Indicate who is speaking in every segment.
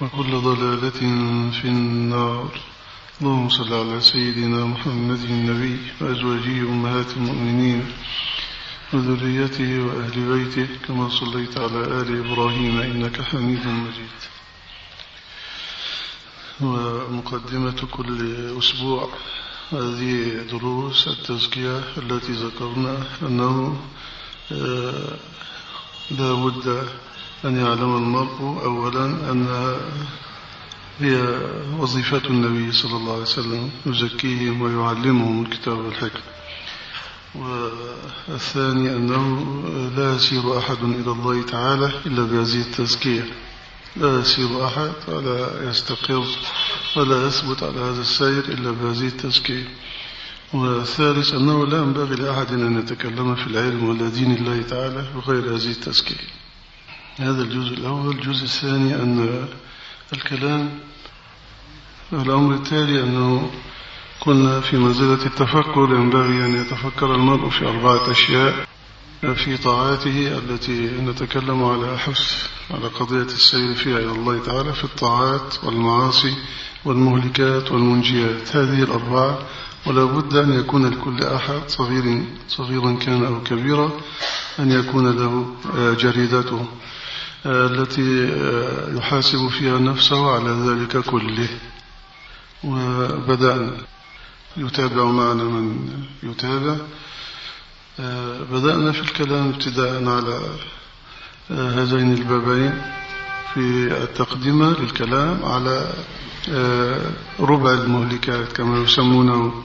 Speaker 1: وكل ضلالة في النار. اللهم صل على سيدنا محمد النبي وأزواجه أمهات المؤمنين وذريته وأهل بيته كما صليت على آل إبراهيم إنك حميد مجيد. ومقدمة كل أسبوع هذه دروس التزكية التي ذكرنا أنه لا بد أن يعلم المرء أولا أنها هي وظيفة النبي صلى الله عليه وسلم يزكيهم ويعلمهم الكتاب والحكم والثاني أنه لا يسير أحد إلى الله تعالى إلا بهذه التزكية. لا يسير أحد ولا يستقر ولا يثبت على هذا السير إلا بهذه التزكية. والثالث أنه لا ينبغي لأحد أن يتكلم في العلم ولا دين الله تعالى بغير هذه التزكية. هذا الجزء الأول. الجزء الثاني أن الكلام الأمر التالي أنه كنا في منزلة التفكر ينبغي أن يتفكر المرء في أربعة أشياء في طاعاته التي نتكلم على حفظ على قضية السير فيها إلى الله تعالى في الطاعات والمعاصي والمهلكات والمنجيات. هذه الأربعة ولا بد أن يكون لكل أحد صغير صغيرا كان أو كبيرا أن يكون له جريدته. التي يحاسب فيها نفسه على ذلك كله. وبدأنا يتابع معنا من يتابع. بدأنا في الكلام ابتداء على هذين البابين في التقدمة للكلام على ربع المهلكات كما يسمونه.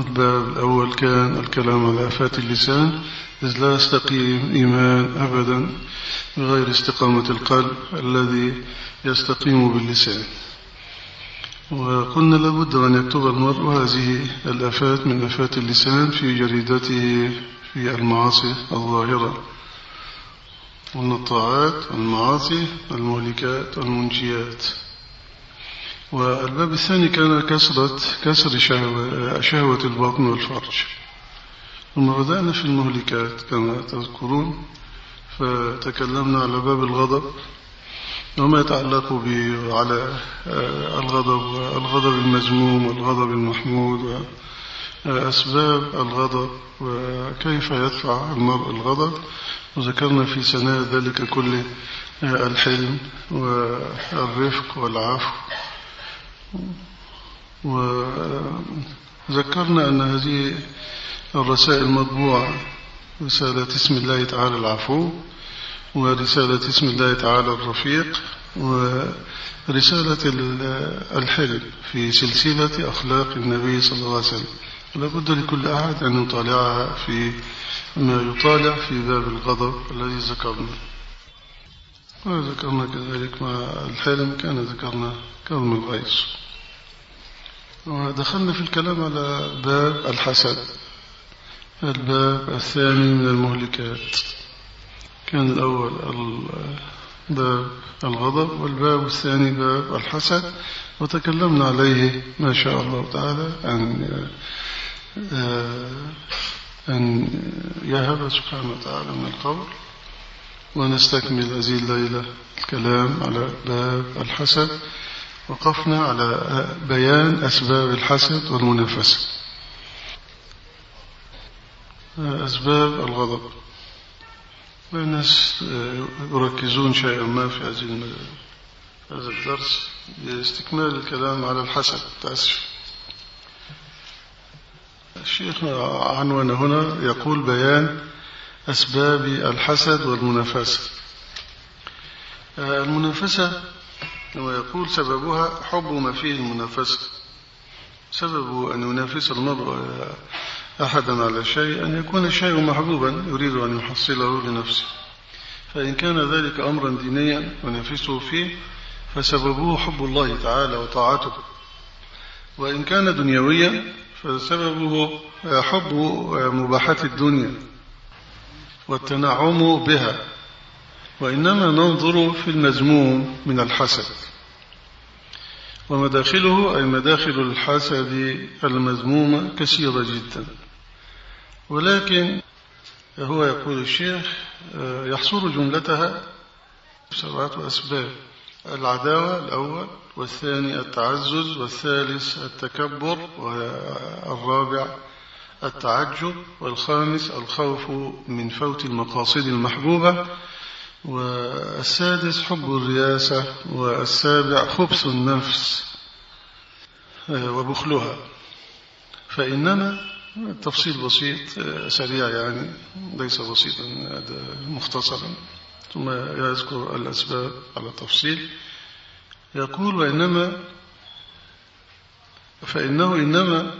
Speaker 1: الباب الأول كان الكلام على آفات اللسان إذ لا يستقيم إيمان أبدا بغير استقامة القلب الذي يستقيم باللسان. وقلنا لابد أن يكتب المرء هذه الآفات من آفات اللسان في جريدته في المعاصي الظاهرة. قلنا الطاعات المعاصي المهلكات والمنجيات والباب الثاني كان كسرة كسر شهوة, شهوة البطن والفرج. ثم بدأنا في المهلكات كما تذكرون. فتكلمنا على باب الغضب وما يتعلق به على الغضب الغضب المذموم والغضب المحمود وأسباب الغضب وكيف يدفع المرء الغضب. وذكرنا في سناء ذلك كله الحلم والرفق والعفو. وذكرنا أن هذه الرسائل مطبوعة. رسالة اسم الله تعالى العفو ورسالة اسم الله تعالى الرفيق ورسالة الحلم في سلسلة أخلاق النبي صلى الله عليه وسلم. لابد لكل أحد أن يطالعها في ما يطالع في باب الغضب الذي ذكرنا. وذكرنا كذلك مع الحلم كان ذكرنا كرم الغيظ. ودخلنا في الكلام على باب الحسد. الباب الثاني من المهلكات. كان الأول باب الغضب والباب الثاني باب الحسد. وتكلمنا عليه ما شاء الله تعالى عن أن يهب سبحانه وتعالى من القول. ونستكمل هذه الليلة الكلام على باب الحسد. وقفنا على بيان أسباب الحسد والمنافسة. أسباب الغضب. والناس يركزون شيئا ما في هذا الدرس لاستكمال الكلام على الحسد. تأسف الشيخ عنوان هنا يقول بيان أسباب الحسد والمنافسة. المنافسة هو يقول سببها حب ما فيه المنافسة. سبب أن ينافس المرء أحدا على شيء أن يكون الشيء محبوبا يريد أن يحصله لنفسه. فإن كان ذلك أمرا دينيا ونفسه فيه فسببه حب الله تعالى وطاعته. وإن كان دنيويا فسببه حب مباحات الدنيا والتنعم بها. وإنما ننظر في المذموم من الحسد. ومداخله أي مداخل الحسد المذمومة كثيرة جدا. ولكن هو يقول الشيخ يحصر جملتها سبعة أسباب. العداوة الأول والثاني التعزز والثالث التكبر والرابع التعجب والخامس الخوف من فوت المقاصد المحبوبة. والسادس حب الرياسة والسابع خبث النفس وبخلها. فإنما التفصيل بسيط سريع يعني ليس بسيطا مختصرا. ثم يذكر الأسباب على تفصيل يقول وإنما فإنه إنما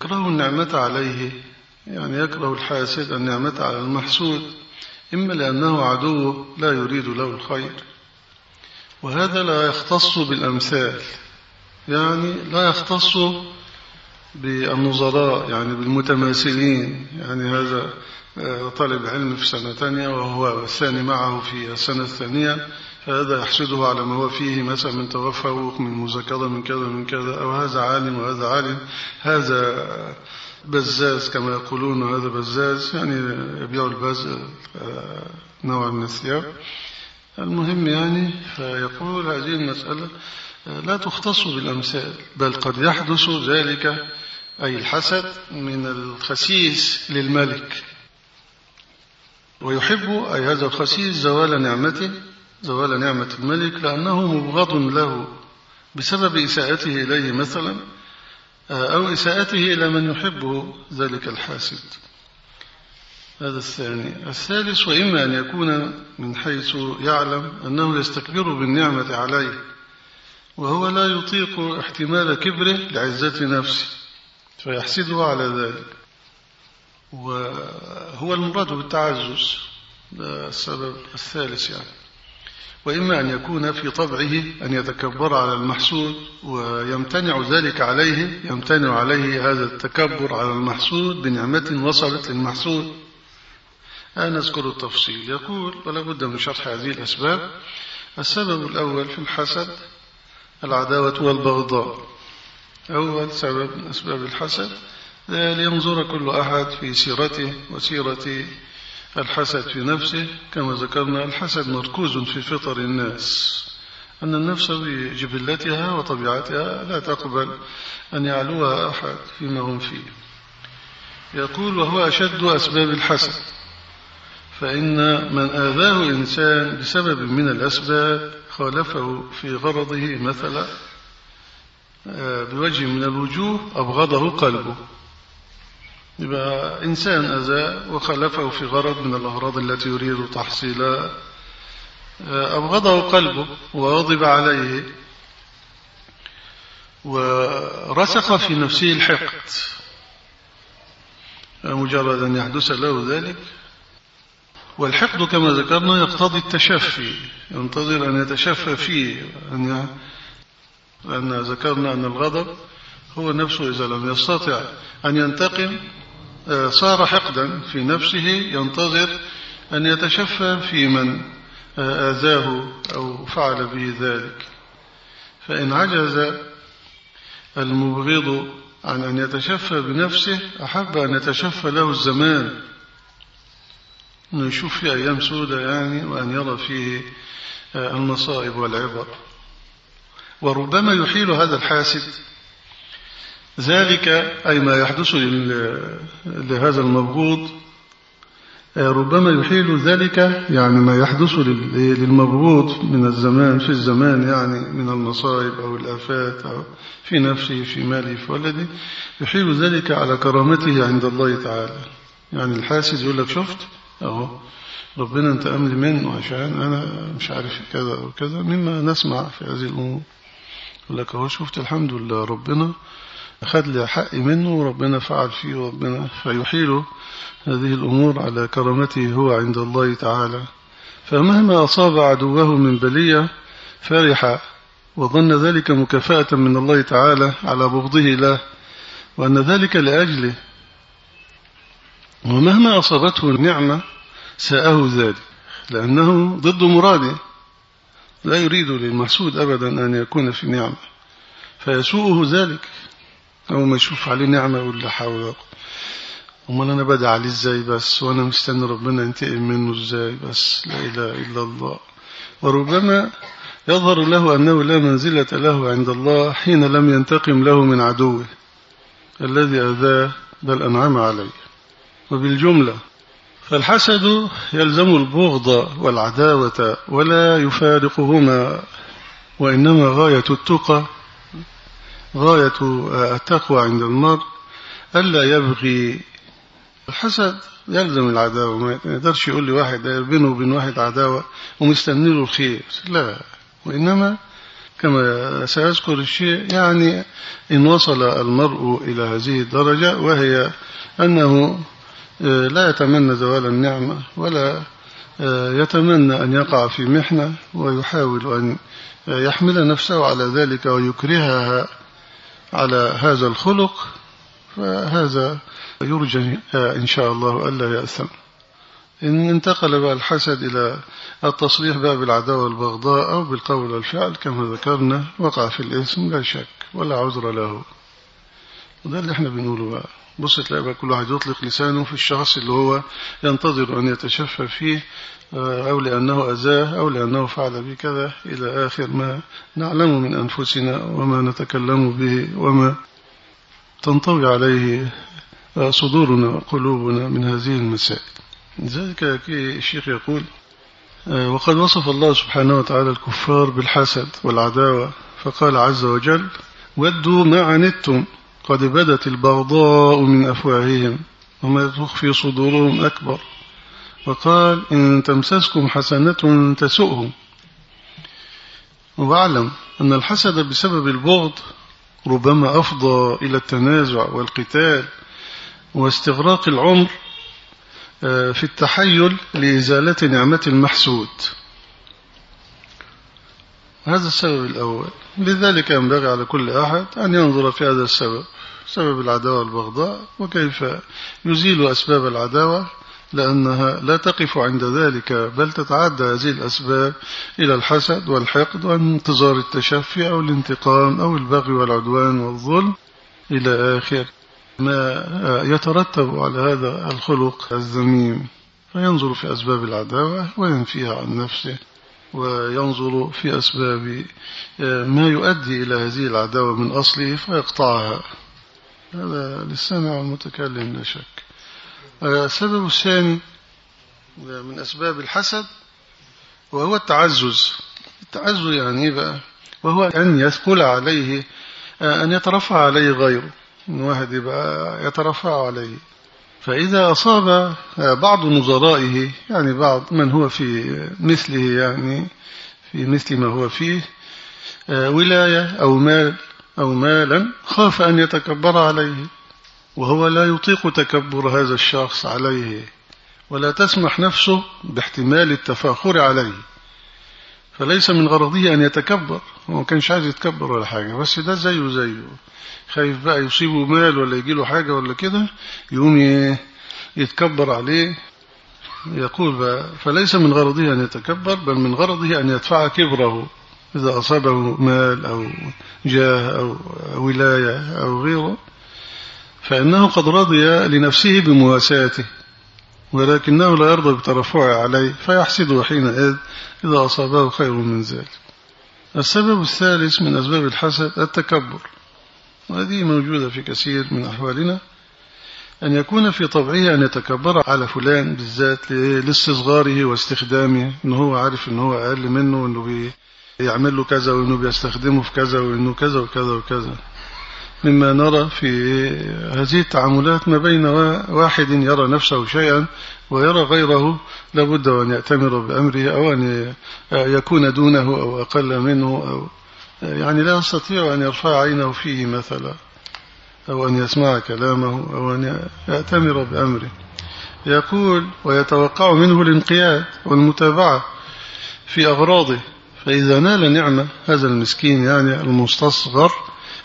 Speaker 1: يكره النعمة عليه يعني يكره الحاسد النعمة على المحسود. إما لأنه عدو لا يريد له الخير. وهذا لا يختص بالأمثال. يعني لا يختص بالنظراء يعني بالمتماثلين. يعني هذا طالب علم في سنة ثانية وهو الثاني معه في السنة الثانية. فهذا يحسده على ما هو فيه مثلا من توفق من مذاكرة من كذا من كذا أو هذا عالم وهذا عالم. هذا بزاز كما يقولون هذا بزاز يعني يبيع البز نوع من الثياب. المهم يعني فيقول هذه المسألة لا تختص بالأمثال بل قد يحدث ذلك أي الحسد من الخسيس للملك. ويحب أي هذا الخسيس زوال نعمته زوال نعمة الملك لأنه مبغض له بسبب إساءته إليه مثلا. أو إساءته إلى من يحبه ذلك الحاسد. هذا الثاني. الثالث وإما أن يكون من حيث يعلم أنه يستكبر بالنعمة عليه وهو لا يطيق احتمال كبره لعزة نفسه فيحسده على ذلك. وهو المراد بالتعزز السبب الثالث يعني. وإما أن يكون في طبعه أن يتكبر على المحسود ويمتنع ذلك عليه يمتنع عليه هذا التكبر على المحسود بنعمة وصلت للمحسود أنا أذكر التفصيل. يقول ولا بد من شرح هذه الأسباب. السبب الأول في الحسد العداوة والبغضاء. أول سبب من أسباب الحسد لينظر كل أحد في سيرته وسيرة الحسد في نفسه كما ذكرنا الحسد مركوز في فطر الناس. أن النفس بجبلتها وطبيعتها لا تقبل أن يعلوها أحد فيما هم فيه. يقول وهو أشد أسباب الحسد. فإن من آذاه إنسان بسبب من الأسباب خالفه في غرضه مثلا بوجه من الوجوه أبغضه قلبه. يبقى إنسان أذى وخلفه في غرض من الأغراض التي يريد تحصيلها أبغضه قلبه وغضب عليه ورسخ في نفسه الحقد. مجرد أن يحدث له ذلك. والحقد كما ذكرنا يقتضي التشفي ينتظر أن يتشفى فيه أن لأن ذكرنا أن الغضب هو نفسه إذا لم يستطع أن ينتقم صار حقدا في نفسه ينتظر أن يتشفى في من آذاه أو فعل به ذلك. فإن عجز المبغض عن أن يتشفى بنفسه أحب أن يتشفى له الزمان. أنه يشوف في أيام سودة يعني وأن يرى فيه المصائب والعبر. وربما يحيل هذا الحاسد. ذلك أي ما يحدث لهذا المبغوض ربما يحيل ذلك يعني ما يحدث للمبغوض من الزمان في الزمان يعني من المصائب أو الآفات أو في نفسه في ماله في ولده يحيل ذلك على كرامته عند الله تعالى. يعني الحاسد يقول لك شفت أهو ربنا أنت أملي منه عشان أنا مش عارف كذا أو كذا مما نسمع في هذه الأمور. يقول لك أهو شفت الحمد لله ربنا أخذ لي حقي منه وربنا فعل فيه وربنا فيحيل هذه الأمور على كرامته هو عند الله تعالى. فمهما أصاب عدوه من بلية فرح وظن ذلك مكافأة من الله تعالى على بغضه له وأن ذلك لأجله. ومهما أصابته النعمة ساءه ذلك لأنه ضد مراده. لا يريد للمحسود أبدا أن يكون في نعمة فيسوءه ذلك. أو ما يشوف عليه نعمة يقول لا حول ولا أمال أنا بدع عليه إزاي بس؟ وأنا مستني ربنا ينتقم منه إزاي بس؟ لا إله إلا الله. وربما يظهر له أنه لا منزلة له عند الله حين لم ينتقم له من عدوه الذي أذاه بل أنعم عليه. وبالجملة فالحسد يلزم البغض والعداوة ولا يفارقهما وإنما غاية التقى غاية التقوى عند المرء ألا يبغي الحسد يلزم العداوة. ما يقدرش يقول لي واحد بينه وبين واحد عداوة ومستني له الخير لا وإنما كما سيذكر الشيء يعني إن وصل المرء إلى هذه الدرجة وهي أنه لا يتمنى زوال النعمة ولا يتمنى أن يقع في محنة ويحاول أن يحمل نفسه على ذلك ويكرهها على هذا الخلق فهذا يرجى إن شاء الله ألا يأثم. إن انتقل بقى الحسد إلى التصريح بقى بالعداوة والبغضاء أو بالقول والفعل كما ذكرنا وقع في الاسم لا شك ولا عذر له. وده اللي إحنا بنقوله بقى. بص تلاقي بقى كل واحد يطلق لسانه في الشخص اللي هو ينتظر أن يتشفى فيه أو لأنه أذاه أو لأنه فعل به كذا إلى آخر ما نعلم من أنفسنا وما نتكلم به وما تنطوي عليه صدورنا وقلوبنا من هذه المسائل. لذلك الشيخ يقول وقد وصف الله سبحانه وتعالى الكفار بالحسد والعداوة فقال عز وجل ودوا ما عنتم قد بدت البغضاء من أفواههم وما تخفي صدورهم أكبر. وقال إن تمسسكم حسنة تسؤهم. وأعلم أن الحسد بسبب البغض ربما أفضى إلى التنازع والقتال واستغراق العمر في التحيل لإزالة نعمة المحسود. هذا السبب الأول. لذلك ينبغي على كل أحد أن ينظر في هذا السبب سبب العداوة والبغضاء وكيف يزيل أسباب العداوة لأنها لا تقف عند ذلك بل تتعدى هذه الأسباب إلى الحسد والحقد وانتظار التشفي أو الانتقام أو البغي والعدوان والظلم إلى آخر. ما يترتب على هذا الخلق الذميم فينظر في أسباب العداوة وينفيها عن نفسه. وينظر في أسباب ما يؤدي إلى هذه العداوة من أصله فيقطعها. هذا للسامع والمتكلم لا شك. السبب الثاني من أسباب الحسد وهو التعزز. التعزز يعني بقى وهو أن يثقل عليه أن يترفع عليه غيره. إن واحد يبقى يترفع عليه. فإذا أصاب بعض نظرائه يعني بعض من هو في مثله يعني في مثل ما هو فيه ولاية أو مال أو مالا خاف أن يتكبر عليه وهو لا يطيق تكبر هذا الشخص عليه ولا تسمح نفسه باحتمال التفاخر عليه. فليس من غرضه أن يتكبر. هو ما كانش عايز يتكبر ولا حاجة. بس ده زيه زيه. خايف بقى يصيبه مال ولا يجيله حاجة ولا كده يقوم يتكبر عليه. يقول بقى فليس من غرضه أن يتكبر بل من غرضه أن يدفع كبره. إذا أصابه مال أو جاه أو ولاية أو غيره فإنه قد رضي لنفسه بمواساته. ولكنه لا يرضى بترفعه عليه فيحسده حينئذ إذا أصابه خير من ذلك. السبب الثالث من أسباب الحسد التكبر. وهذه موجودة في كثير من أحوالنا. أن يكون في طبعه أن يتكبر على فلان بالذات لاستصغاره واستخدامه أنه هو عارف أنه هو أقل منه وأنه بيعمل له كذا وأنه بيستخدمه في كذا وأنه كذا وكذا وكذا. مما نرى في هذه التعاملات ما بين واحد يرى نفسه شيئا ويرى غيره لابد أن يأتمر بأمره أو أن يكون دونه أو أقل منه أو يعني لا يستطيع أن يرفع عينه فيه مثلا أو أن يسمع كلامه أو أن يأتمر بأمره. يقول ويتوقع منه الانقياد والمتابعة في أغراضه فإذا نال نعمة هذا المسكين يعني المستصغر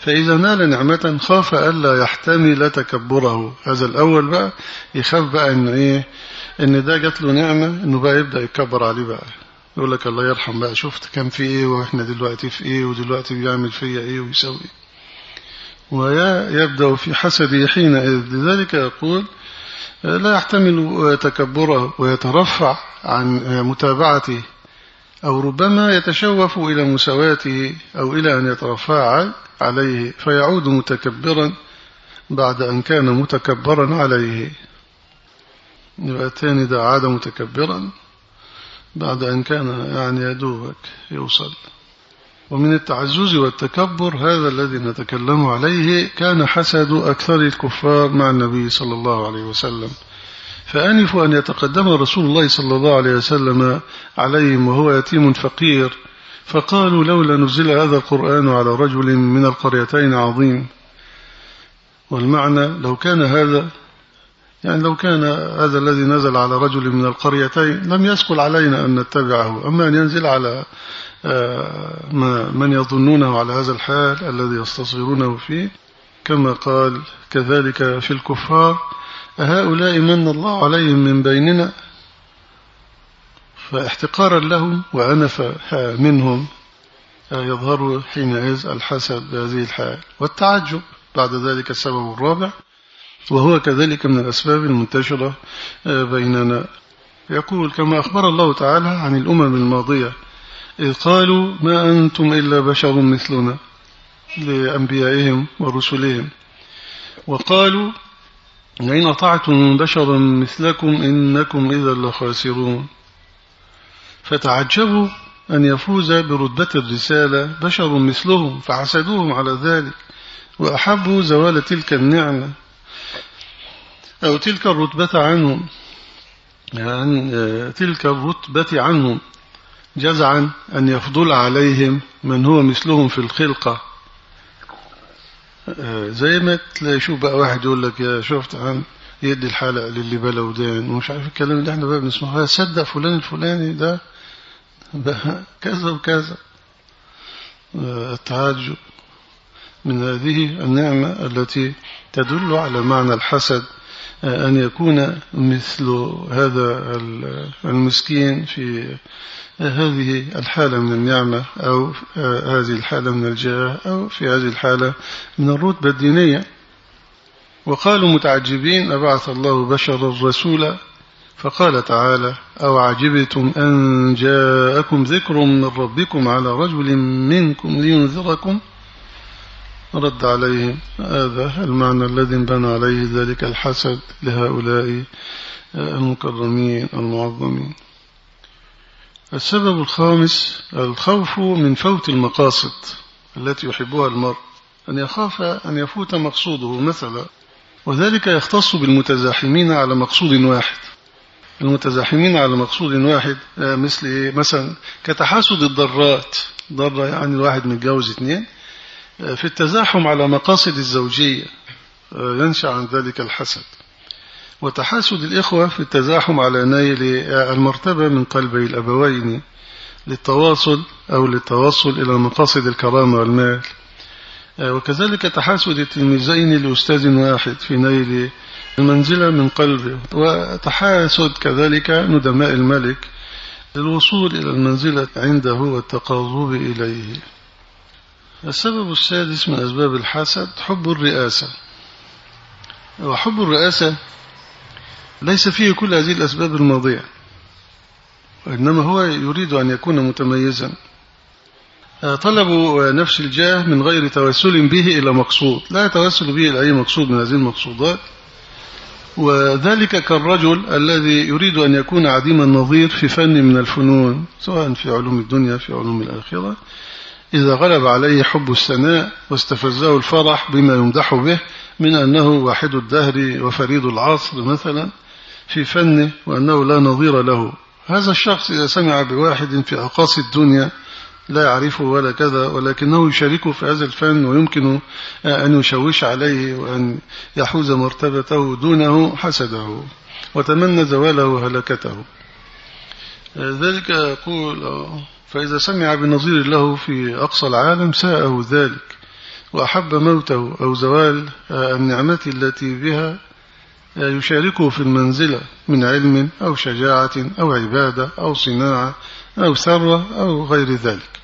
Speaker 1: فإذا نال نعمة خاف ألا يحتمل تكبره. هذا الأول بقى يخاف بقى إن إيه إن ده جات له نعمة إنه بقى يبدأ يكبر عليه بقى. يقول لك الله يرحم بقى شفت كان في إيه وإحنا دلوقتي في إيه ودلوقتي بيعمل فيا إيه ويسوي. ويبدأ في حسده حينئذ. لذلك يقول لا يحتمل تكبره ويترفع عن متابعته أو ربما يتشوف إلى مساواته أو إلى أن يترفع عليه فيعود متكبرا بعد أن كان متكبرا عليه. يبقى الثاني ده عاد متكبرا بعد أن كان يعني يدوبك يوصل. ومن التعزز والتكبر هذا الذي نتكلم عليه كان حسد أكثر الكفار مع النبي صلى الله عليه وسلم. فأنف أن يتقدم رسول الله صلى الله عليه وسلم عليهم وهو يتيم فقير. فقالوا لولا نزل هذا القرآن على رجل من القريتين عظيم. والمعنى لو كان هذا يعني لو كان هذا الذي نزل على رجل من القريتين لم يسقل علينا أن نتبعه. أما أن ينزل على آه، من يظنونه على هذا الحال الذي يستصغرونه فيه كما قال كذلك في الكفار هؤلاء من الله عليهم من بيننا؟ فاحتقارا لهم وأنف منهم يظهر حينئذ الحسد بهذه الحال. والتعجب بعد ذلك السبب الرابع وهو كذلك من الأسباب المنتشرة بيننا. يقول كما أخبر الله تعالى عن الأمم الماضية إذ قالوا ما أنتم إلا بشر مثلنا لأنبيائهم ورسلهم. وقالوا لئن أطعتم بشرا مثلكم إنكم إذا لخاسرون. فتعجبوا أن يفوز برتبة الرسالة بشر مثلهم فحسدوهم على ذلك وأحبوا زوال تلك النعمة. أو تلك الرتبة عنهم يعني تلك الرتبة عنهم جزعا أن يفضل عليهم من هو مثلهم في الخلقة. زي ما تلاقي شوف بقى واحد يقول لك يا شفت عن يدي الحلقة للي بلا ودان ومش عارف الكلام اللي إحنا بقى بنسمعه صدق فلان الفلاني ده كذا وكذا. التعجب من هذه النعمة التي تدل على معنى الحسد أن يكون مثل هذا المسكين في هذه الحالة من النعمة أو هذه الحالة من الجاه أو في هذه الحالة من الرتبة الدينية. وقالوا متعجبين أبعث الله بشرا رسولا فقال تعالى أو عجبتم أن جاءكم ذكر من ربكم على رجل منكم لينذركم رد عليهم. هذا المعنى الذي انبنى عليه ذلك الحسد لهؤلاء المكرمين المعظمين. السبب الخامس الخوف من فوت المقاصد التي يحبها المرء. أن يخاف أن يفوت مقصوده مثلا. وذلك يختص بالمتزاحمين على مقصود واحد. المتزاحمين على مقصود واحد آه، مثل إيه؟ مثلا كتحاسد الضرات ضرة يعني الواحد متجوز اثنين آه، في التزاحم على مقاصد الزوجية آه، ينشأ عن ذلك الحسد وتحاسد الإخوة في التزاحم على نيل المرتبة من قلبي الأبوين للتواصل أو للتوصل إلى مقاصد الكرامة والمال وكذلك تحاسد التلميذين لأستاذ واحد في نيل المنزلة من قلبه وتحاسد كذلك ندماء الملك. للوصول إلى المنزلة عنده والتقرب إليه. السبب السادس من أسباب الحسد حب الرئاسة. وحب الرئاسة ليس فيه كل هذه الأسباب الماضية وإنما هو يريد أن يكون متميزا. طلب نفس الجاه من غير توسل به إلى مقصود. لا يتوسل به إلى أي مقصود من هذه المقصودات. وذلك كالرجل الذي يريد أن يكون عديم النظير في فن من الفنون سواء في علوم الدنيا في علوم الآخرة. إذا غلب عليه حب الثناء واستفزه الفرح بما يمدح به من أنه واحد الدهر وفريد العصر مثلا في فنه وأنه لا نظير له. هذا الشخص إذا سمع بواحد في أقاصي الدنيا لا يعرفه ولا كذا ولكنه يشاركه في هذا الفن ويمكن أن يشوش عليه وأن يحوز مرتبته دونه حسده وتمنى زواله وهلكته ذلك يقول فإذا سمع بنظير له في أقصى العالم ساءه ذلك وأحب موته أو زوال النعمة التي بها يشاركه في المنزلة من علم أو شجاعة أو عبادة أو صناعة أو ثروة أو غير ذلك.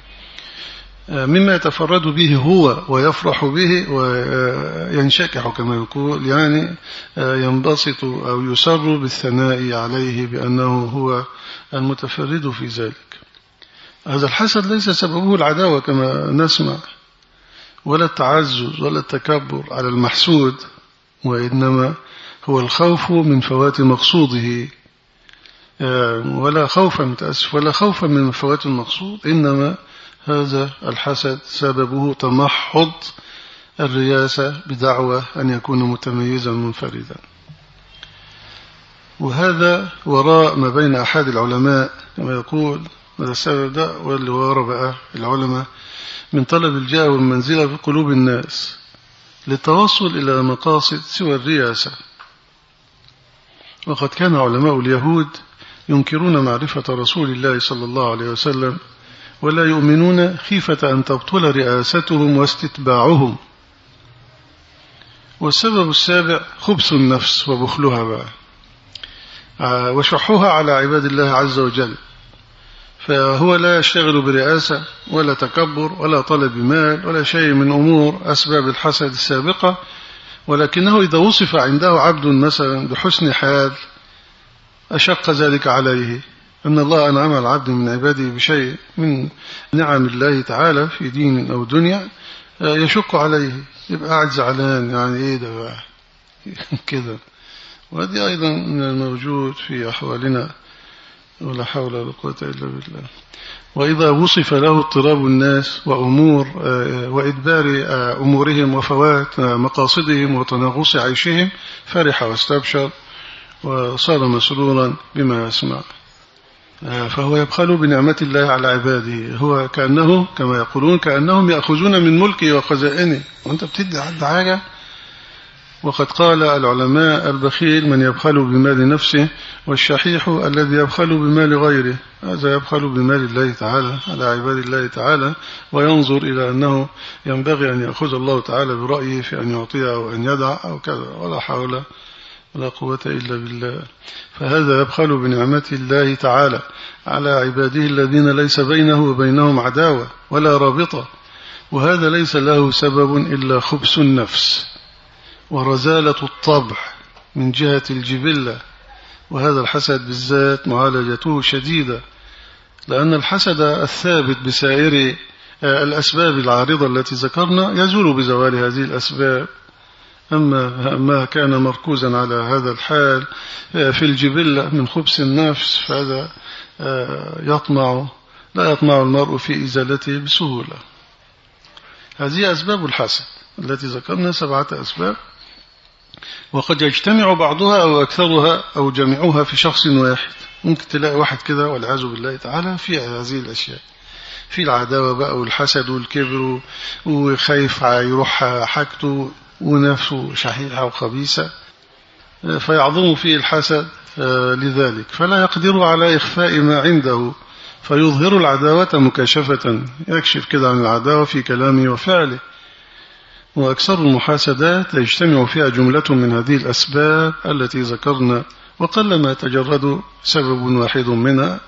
Speaker 1: مما يتفرد به هو ويفرح به وينشكح كما يقول يعني ينبسط أو يسر بالثناء عليه بأنه هو المتفرد في ذلك. هذا الحسد ليس سببه العداوة كما نسمع ولا التعزز ولا التكبر على المحسود وإنما هو الخوف من فوات مقصوده. ولا خوفا متأسف ولا خوفا من فوات المقصود إنما هذا الحسد سببه تمحض الرياسة بدعوة أن يكون متميزا منفردا. وهذا وراء ما بين أحد العلماء كما يقول هذا السبب ده واللي وراء بقى العلماء من طلب الجاه والمنزلة في قلوب الناس للتوصل إلى مقاصد سوى الرياسة. وقد كان علماء اليهود ينكرون معرفة رسول الله صلى الله عليه وسلم ولا يؤمنون خيفة أن تبطل رئاستهم واستتباعهم. والسبب السابع خبث النفس وبخلها بقى. وشحها على عباد الله عز وجل. فهو لا يشتغل برئاسة ولا تكبر ولا طلب مال ولا شيء من أمور أسباب الحسد السابقة ولكنه إذا وصف عنده عبد مثلا بحسن حال أشق ذلك عليه. أن الله أنعم العبد من عباده بشيء من نعم الله تعالى في دين أو دنيا يشق عليه يبقى قاعد زعلان يعني إيه ده بقى؟ كده. وهذه أيضا من الموجود في أحوالنا ولا حول ولا قوة إلا بالله. وإذا وصف له اضطراب الناس وأمور وإدبار أمورهم وفوات مقاصدهم وتنغص عيشهم فرح واستبشر وصار مسرورا بما يسمع. فهو يبخل بنعمة الله على عباده. هو كأنه كما يقولون كأنهم يأخذون من ملكه وخزائنه. وأنت بتدي حد حاجة؟ وقد قال العلماء البخيل من يبخل بمال نفسه والشحيح الذي يبخل بمال غيره هذا يبخل بمال الله تعالى على عباد الله تعالى. وينظر إلى أنه ينبغي أن يأخذ الله تعالى برأيه في أن يعطيه أو أن يدع أو كذا ولا حول ولا قوة إلا بالله. فهذا يبخل بنعمة الله تعالى على عباده الذين ليس بينه وبينهم عداوة ولا رابطة. وهذا ليس له سبب إلا خبث النفس ورزالة الطبع من جهة الجبلة. وهذا الحسد بالذات معالجته شديدة لأن الحسد الثابت بسائر الأسباب العارضة التي ذكرنا يزول بزوال هذه الأسباب. أما ما كان مركوزا على هذا الحال في الجبلة من خبث النفس فهذا يطمع لا يطمع المرء في إزالته بسهولة. هذه أسباب الحسد التي ذكرنا سبعة أسباب. وقد يجتمع بعضها أو أكثرها أو جميعها في شخص واحد. ممكن تلاقي واحد كده والعياذ بالله تعالى في هذه الأشياء. في العداوة بقى والحسد والكبر وخايف يروح حاجته. ونفسه شحيحة وخبيثة فيعظم فيه الحسد لذلك. فلا يقدر على إخفاء ما عنده فيظهر العداوة مكاشفة يكشف كده عن العداوة في كلامه وفعله. وأكثر المحاسدات يجتمع فيها جملة من هذه الأسباب التي ذكرنا وقلما يتجرد سبب واحد منها.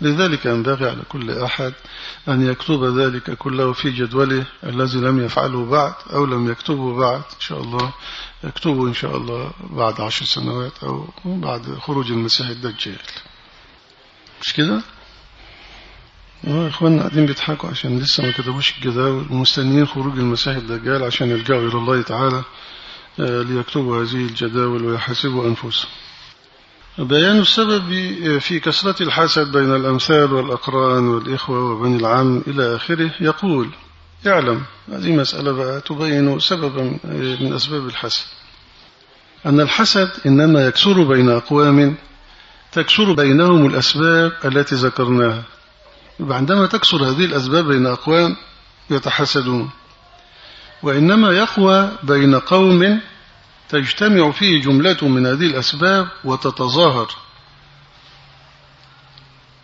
Speaker 1: لذلك ينبغي على كل أحد أن يكتب ذلك كله في جدوله الذي لم يفعله بعد أو لم يكتبه بعد إن شاء الله يكتبه إن شاء الله بعد عشر سنوات أو بعد خروج المسيح الدجال مش كده؟ إخواننا قاعدين بيضحكوا عشان لسه ما كتبوش الجداول ومستنيين خروج المسيح الدجال عشان يلجأوا إلى الله تعالى آه، ليكتبوا هذه الجداول ويحاسبوا أنفسهم بيان السبب في كثرة الحسد بين الأمثال والأقران والإخوة وبني العم إلى آخره يقول اعلم هذه مسألة بقى تبين سببا من أسباب الحسد. أن الحسد إنما يكسر بين أقوام تكسر بينهم الأسباب التي ذكرناها. عندما تكسر هذه الأسباب بين أقوام يتحسدون. وإنما يقوى بين قوم تجتمع فيه جملة من هذه الأسباب وتتظاهر.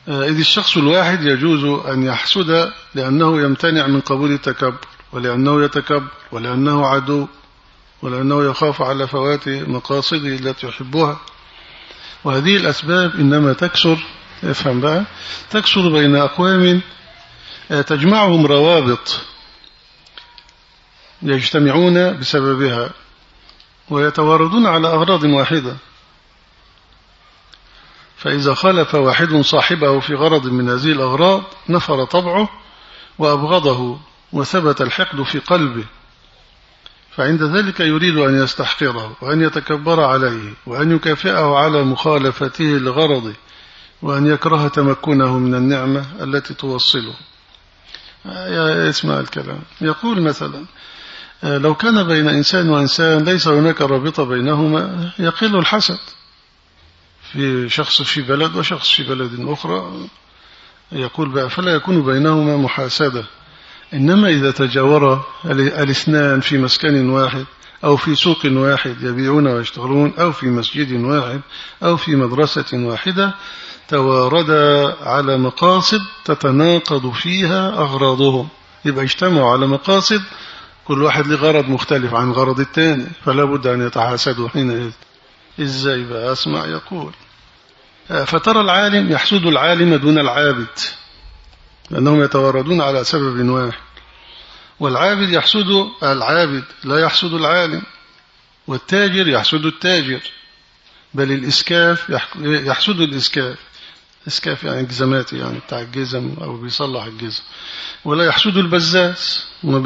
Speaker 1: آه، إذ الشخص الواحد يجوز أن يحسد لأنه يمتنع من قبول التكبر ولأنه يتكبر ولأنه عدو ولأنه يخاف على فوات مقاصده التي يحبها. وهذه الأسباب إنما تكسر افهم بقى تكسر بين أقوام آه، تجمعهم روابط يجتمعون بسببها. ويتواردون على أغراض واحدة. فإذا خالف واحد صاحبه في غرض من هذه الأغراض نفر طبعه وأبغضه وثبت الحقد في قلبه. فعند ذلك يريد أن يستحقره وأن يتكبر عليه وأن يكافئه على مخالفته لغرضه وأن يكره تمكنه من النعمة التي توصله. اسمع الكلام. يقول مثلا لو كان بين إنسان وإنسان ليس هناك رابطة بينهما. يقل الحسد في شخص في بلد وشخص في بلد أخرى. يقول بقى فلا يكون بينهما محاسدة. إنما إذا تجاور الاثنان في مسكن واحد أو في سوق واحد يبيعون ويشتغلون أو في مسجد واحد أو في مدرسة واحدة تواردا على مقاصد تتناقض فيها أغراضهم. يبقى اجتمعوا على مقاصد كل واحد له غرض مختلف عن غرض الثاني فلا بد أن يتحاسدوا حينئذ إزاي بقى؟ أسمع يقول. فترى العالم يحسد العالم دون العابد لأنهم يتواردون على سبب واحد. والعابد يحسد العابد لا يحسد العالم والتاجر يحسد التاجر. بل الإسكاف يحسد الإسكاف. إسكاف يعني جزماتي يعني بتاع الجزم أو بيصلح الجزم؟ ولا يحسد البزاز ما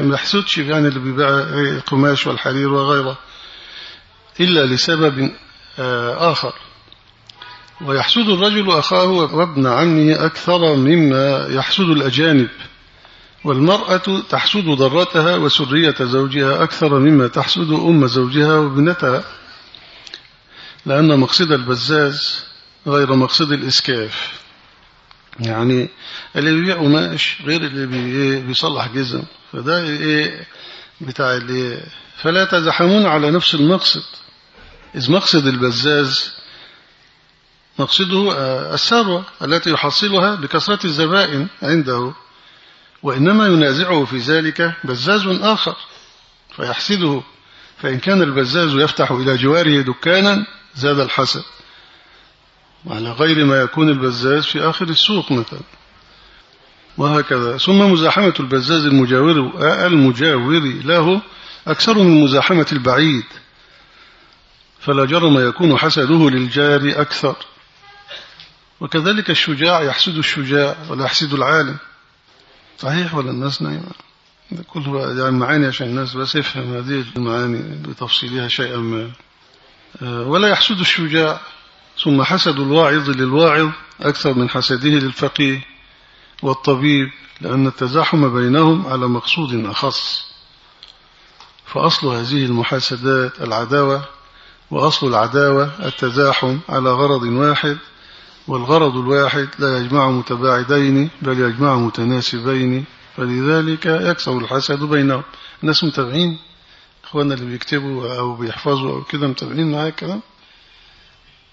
Speaker 1: بيحسدش يعني اللي بيبيع القماش والحرير وغيره إلا لسبب آه، آخر. ويحسد الرجل أخاه وابن عمه أكثر مما يحسد الأجانب والمرأة تحسد ضرتها وسرية زوجها أكثر مما تحسد أم زوجها وابنتها لأن مقصد البزاز غير مقصد الإسكاف. يعني اللي بيبيع قماش غير اللي بيصلح جزم فده إيه بتاع اللي فلا تزحمون على نفس المقصد. إذ مقصد البزاز مقصده الثروة التي يحصلها بكثرة الزبائن عنده وإنما ينازعه في ذلك بزاز آخر فيحسده. فإن كان البزاز يفتح إلى جواره دكانا زاد الحسد. وعلى غير ما يكون البزاز في آخر السوق مثلا. وهكذا. ثم مزاحمة البزاز المجاور المجاور له أكثر من مزاحمة البعيد. فلا جرم يكون حسده للجار أكثر. وكذلك الشجاع يحسد الشجاع ولا يحسد العالم. صحيح ولا الناس نايمة؟ كله يعني معاني عشان الناس بس يفهم هذه المعاني بتفصيلها شيئا ما. آه، ولا يحسد الشجاع. ثم حسد الواعظ للواعظ أكثر من حسده للفقيه والطبيب لأن التزاحم بينهم على مقصود أخص. فأصل هذه المحاسدات العداوة وأصل العداوة التزاحم على غرض واحد والغرض الواحد لا يجمع متباعدين بل يجمع متناسبين فلذلك يكسر الحسد بينهم. الناس متابعين؟ اخوانا اللي بيكتبوا أو بيحفظوا أو كده متابعين معايا الكلام؟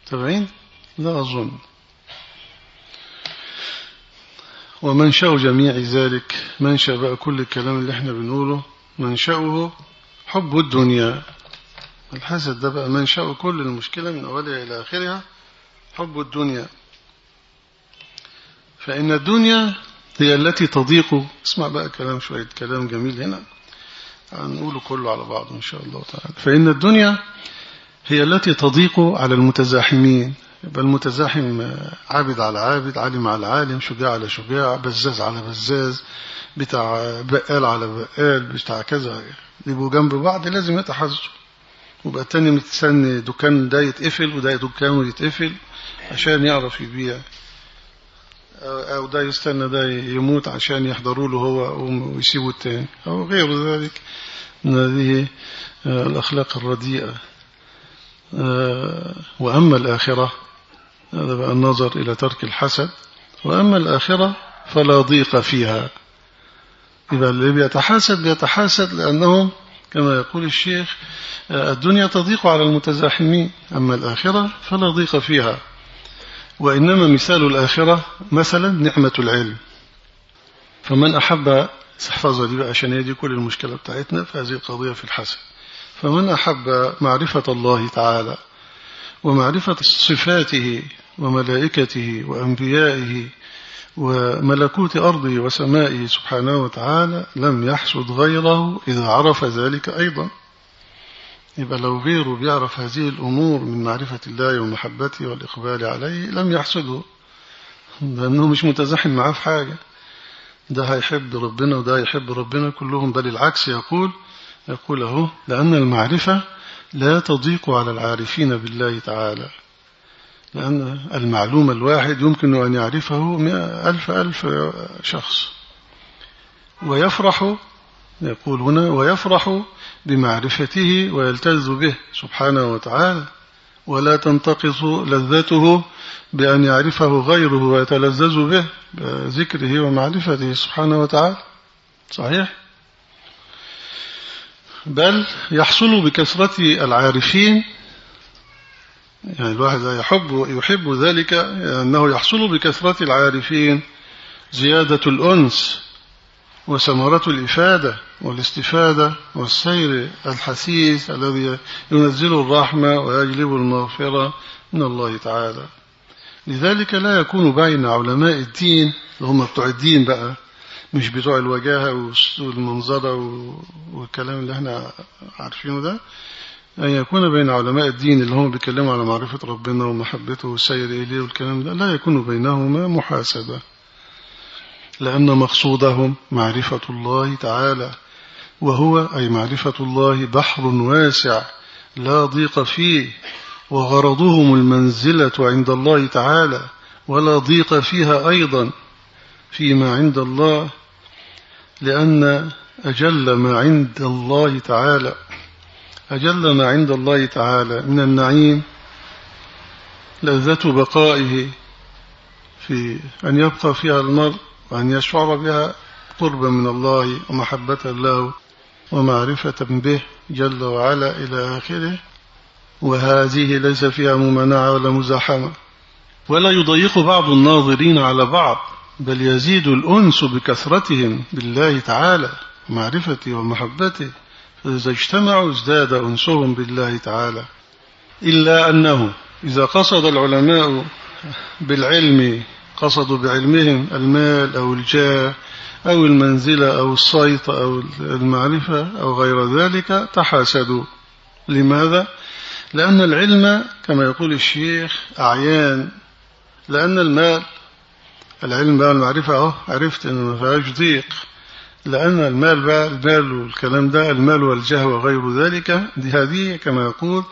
Speaker 1: متابعين لا أظن. ومنشأ جميع ذلك منشأ بقى كل الكلام اللي إحنا بنقوله منشأه حب الدنيا. الحسد ده بقى منشأ كل المشكلة من أولها إلى آخرها حب الدنيا. فإن الدنيا هي التي تضيق. اسمع بقى كلام شوية كلام جميل هنا. هنقوله كله على بعضه إن شاء الله تعالى. فإن الدنيا هي التي تضيق على المتزاحمين يبقى المتزاحم عابد على عابد عالم على عالم شجاع على شجاع بزاز على بزاز بتاع بقال على بقال بتاع كذا. يبقوا جنب بعض لازم يتحزوا وبقى التاني مستني دكان ده يتقفل وده دكانه يتقفل عشان يعرف يبيع. أو ده يستنى ده يموت عشان يحضروا له هو ويسيبوا التاني. أو غير ذلك. من هذه الأخلاق الرديئة. وأما الآخرة هذا بقى النظر إلى ترك الحسد. وأما الآخرة فلا ضيق فيها. يبقى اللي بيتحاسد بيتحاسد لأنهم كما يقول الشيخ الدنيا تضيق على المتزاحمين. أما الآخرة فلا ضيق فيها. وإنما مثال الآخرة مثلا نعمة العلم. فمن أحب احفظها دي بقى عشان هي دي كل المشكلة بتاعتنا في هذه القضية في الحسد. فمن أحب معرفة الله تعالى ومعرفة صفاته وملائكته وأنبيائه وملكوت أرضه وسمائه سبحانه وتعالى لم يحسد غيره إذا عرف ذلك أيضا. يبقى لو غيره بيعرف هذه الأمور من معرفة الله ومحبته والإقبال عليه لم يحسده لأنه مش متزحم معاه في حاجة. ده هيحب ربنا وده يحب ربنا كلهم بل العكس يقول يقول له لأن المعرفة لا تضيق على العارفين بالله تعالى. لأن المعلوم الواحد يمكن أن يعرفه ألف ألف شخص. ويفرح يقول هنا ويفرح بمعرفته ويلتز به سبحانه وتعالى. ولا تنتقص لذته بأن يعرفه غيره ويتلذذ به بذكره ومعرفته سبحانه وتعالى. صحيح؟ بل يحصل بكثرة العارفين. يعني الواحد يحب يحب ذلك أنه يحصل بكثرة العارفين. زيادة الأنس وثمرة الإفادة والاستفادة والسير الحسيس الذي ينزل الرحمة ويجلب المغفرة من الله تعالى. لذلك لا يكون بين علماء الدين اللي هم بتوع الدين بقى مش بتوع الوجاهة والمنظرة والكلام اللي إحنا عارفينه ده أن يكون بين علماء الدين اللي هم بيتكلموا على معرفة ربنا ومحبته والسير إليه والكلام ده لا يكون بينهما محاسبة لأن مقصودهم معرفة الله تعالى وهو أي معرفة الله بحر واسع لا ضيق فيه وغرضهم المنزلة عند الله تعالى ولا ضيق فيها أيضا فيما عند الله لأن أجل ما عند الله تعالى أجل ما عند الله تعالى من النعيم لذة بقائه في أن يبقى فيها المرء وأن يشعر بها قربا من الله ومحبة له ومعرفة به جل وعلا إلى آخره. وهذه ليس فيها ممانعة ولا مزاحمة ولا يضيق بعض الناظرين على بعض بل يزيد الأنس بكثرتهم بالله تعالى ومعرفته ومحبته فإذا اجتمعوا ازداد أنسهم بالله تعالى إلا أنه إذا قصد العلماء بالعلم قصدوا بعلمهم المال أو الجاه أو المنزلة أو الصيت أو المعرفة أو غير ذلك تحاسدوا لماذا؟ لأن العلم كما يقول الشيخ أعيان لأن المال العلم بقى المعرفة أهو عرفت إن ما فيهاش ضيق. لأن المال بقى المال والكلام ده المال والجاه وغير ذلك دي هذه كما يقول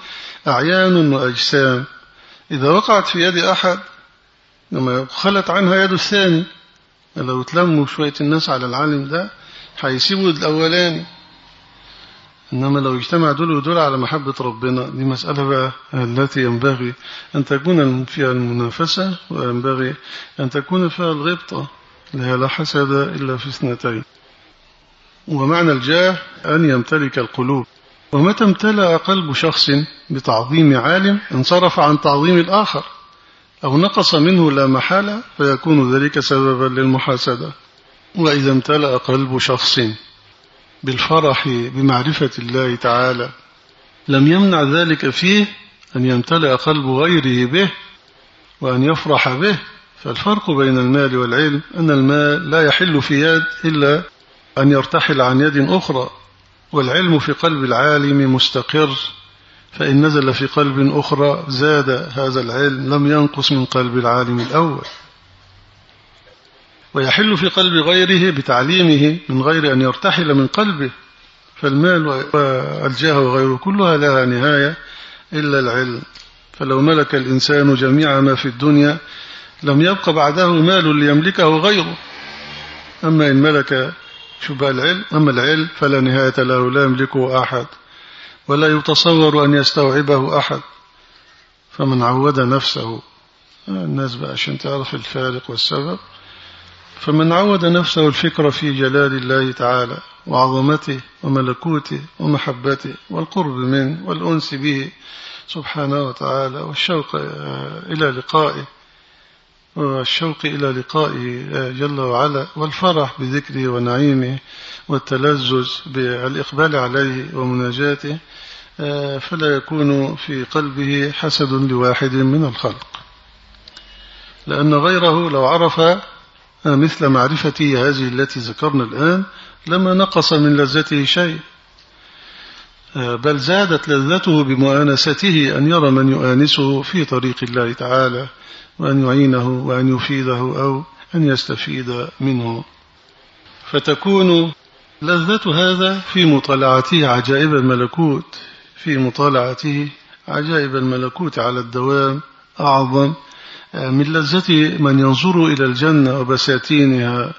Speaker 1: أعيان وأجسام. إذا وقعت في يد أحد لما خلت عنها يد الثاني لو تلموا شوية الناس على العالم ده هيسيبوا الأولاني. إنما لو اجتمع دول ودول على محبة ربنا دي مسألة بقى التي ينبغي أن تكون فيها المنافسة وينبغي أن تكون فيها الغبطة لا لا حسد إلا في اثنتين. ومعنى الجاه أن يمتلك القلوب. ومتى امتلأ قلب شخص بتعظيم عالم انصرف عن تعظيم الآخر أو نقص منه لا محالة فيكون ذلك سببا للمحاسدة وإذا امتلأ قلب شخص بالفرح بمعرفة الله تعالى. لم يمنع ذلك فيه أن يمتلئ قلب غيره به وأن يفرح به. فالفرق بين المال والعلم أن المال لا يحل في يد إلا أن يرتحل عن يد أخرى والعلم في قلب العالم مستقر. فإن نزل في قلب أخرى زاد هذا العلم لم ينقص من قلب العالم الأول. ويحل في قلب غيره بتعليمه من غير أن يرتحل من قلبه. فالمال والجاه وغيره كلها لها نهاية إلا العلم. فلو ملك الإنسان جميع ما في الدنيا لم يبق بعده مال ليملكه غيره. أما إن ملك شبه العلم أما العلم فلا نهاية له لا يملكه أحد ولا يتصور أن يستوعبه أحد. فمن عود نفسه الناس بقى عشان تعرف الفارق والسبب. فمن عود نفسه الفكر في جلال الله تعالى وعظمته وملكوته ومحبته والقرب منه والأنس به سبحانه وتعالى والشوق إلى لقائه والشوق إلى لقائه جل وعلا والفرح بذكره ونعيمه والتلذذ بالإقبال عليه ومناجاته فلا يكون في قلبه حسد لواحد من الخلق. لأن غيره لو عرف مثل معرفتي هذه التي ذكرنا الآن لما نقص من لذته شيء. بل زادت لذته بمؤانسته أن يرى من يؤانسه في طريق الله تعالى وأن يعينه وأن يفيده أو أن يستفيد منه. فتكون لذة هذا في مطالعته عجائب الملكوت في مطالعته عجائب الملكوت على الدوام أعظم من لذة من ينظر إلى الجنة وبساتينها